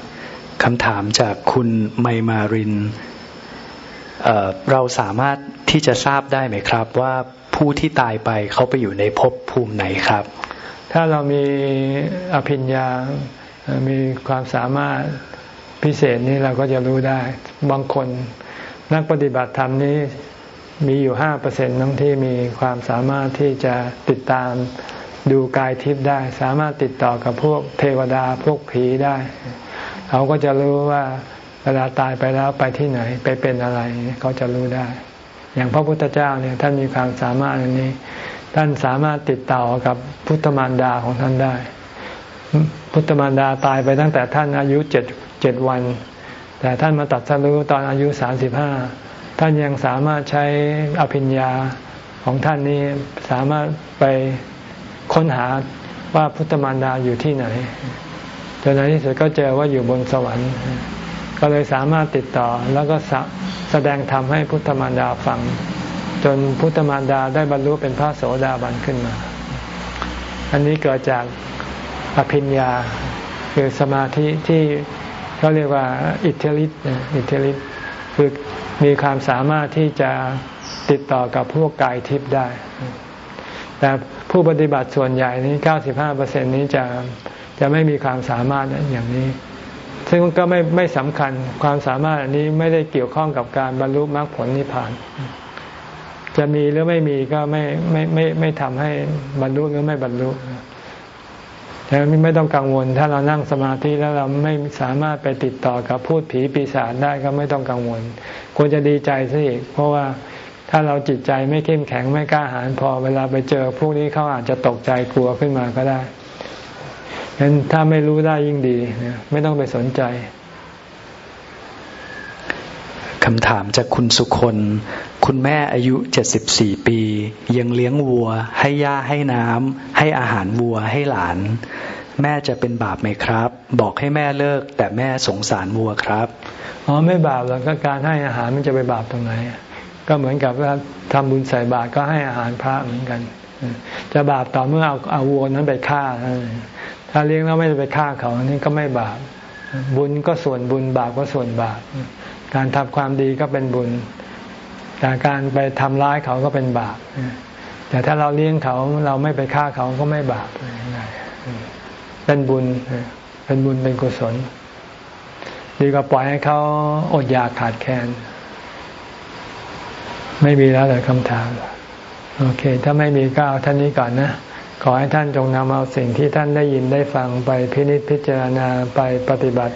คำถามจากคุณไมมารินเเราสามารถที่จะทราบได้ไหมครับ ว่าผู้ที่ตายไปเขาไปอยู่ในภพภูมิไหนครับ ถ้าเรามีอภิญญา มีความสามารถพิเศษนี้เราก็จะรู้ได้ บางคนนักปฏิบัติธรรมนี้ มีอยู่ห้าเปอร์เซ็นต์ทั้งที่มีความสามารถที่จะติดตามดูกายทิพย์ได้ สามารถติดต่อกับพวกเทวดาพวกผีได้ เขาก็จะรู้ว่าเวลาตายไปแล้วไปที่ไหนไปเป็นอะไรเขาจะรู้ได้ อย่างพระพุทธเจ้าเนี่ยท่านมีความสามารถอันนี้ ท่านสามารถติดต่อกับพุทธมารดาของท่านได้ พุทธมารดาตายไปตั้งแต่ท่านอายุเจ็ดเจ็ดวัน แต่ท่านมาตัดสรู้ตอนอายุสามสิบห้า ท่านยังสามารถใช้อภิญญาของท่านนี้สามารถไปค้นหาว่าพุทธมารดาอยู่ที่ไหนจนในที่สุดก็เจอว่าอยู่บนสวรรค์ ก็เลยสามารถติดต่อแล้วก็แสดงธรรมให้พุทธมารดาฟัง จนพุทธมารดาได้บรรลุเป็นพระโสดาบันขึ้นมา อันนี้เกิดจากอภิญญาคือสมาธิที่เขาเรียกว่าอิทธิฤทธิ์อิทธิฤทธิ์ คือมีความสามารถที่จะติดต่อกับพวกกายทิพย์ได้ แต่ผู้ปฏิบัติส่วนใหญ่นี้ 95%นี้จะจะไม่มีความสามารถอย่างนี้ ซึ่งก็ไม่ไม่สำคัญความสามารถอันนี้ไม่ได้เกี่ยวข้องกับการบรรลุมรรคผลนิพพาน จะมีหรือไม่มีก็ไม่ไม่ไม่ไม่ทำให้บรรลุหรือไม่บรรลุ แต่ไม่ต้องกังวล ถ้าเรานั่งสมาธิแล้วเราไม่สามารถไปติดต่อกับพูดผีปีศาจได้ก็ไม่ต้องกังวล ควรจะดีใจซะอีก เพราะว่าถ้าเราจิตใจไม่เข้มแข็งไม่กล้าหาญพอเวลาไปเจอพวกนี้เขาอาจจะตกใจกลัวขึ้นมาก็ได้ฉะนั้นถ้าไม่รู้ได้ยิ่งดี ไม่ต้องไปสนใจ คำถามจากคุณสุคนคุณแม่อายุเจ็ดสิบสี่ปี ยังเลี้ยงวัว ให้หญ้าให้น้ำให้อาหารวัวให้หลาน แม่จะเป็นบาปไหมครับ บอกให้แม่เลิก แต่แม่สงสารวัวครับอ๋อไม่บาปหรอกก็การให้อาหารมันจะไปบาปตรงไหน ก็เหมือนกับว่าทำบุญใส่บาตรก็ให้อาหารพระเหมือนกัน จะบาปต่อเมื่อเอาเอาวัวนั้นไปฆ่า ถ้าเลี้ยงแล้วไม่ได้ไปฆ่าเขาอันนี้ก็ไม่บาปบุญก็ส่วนบุญบาปก็ส่วนบาป การทำความดีก็เป็นบุญ แต่การไปทำร้ายเขาก็เป็นบาป แต่ถ้าเราเลี้ยงเขาเราไม่ไปฆ่าเขาก็ไม่บาป เป็นบุญ เป็นบุญเป็นกุศล ดีกว่าปล่อยให้เขาอดอยากขาดแคลน ไม่มีแล้วแต่คำถาม โอเค ถ้าไม่มีก็เอาท่านนี้ก่อนนะขอให้ท่านจงนำเอาสิ่งที่ท่านได้ยินได้ฟังไปพินิจพิจารณาไปปฏิบัติ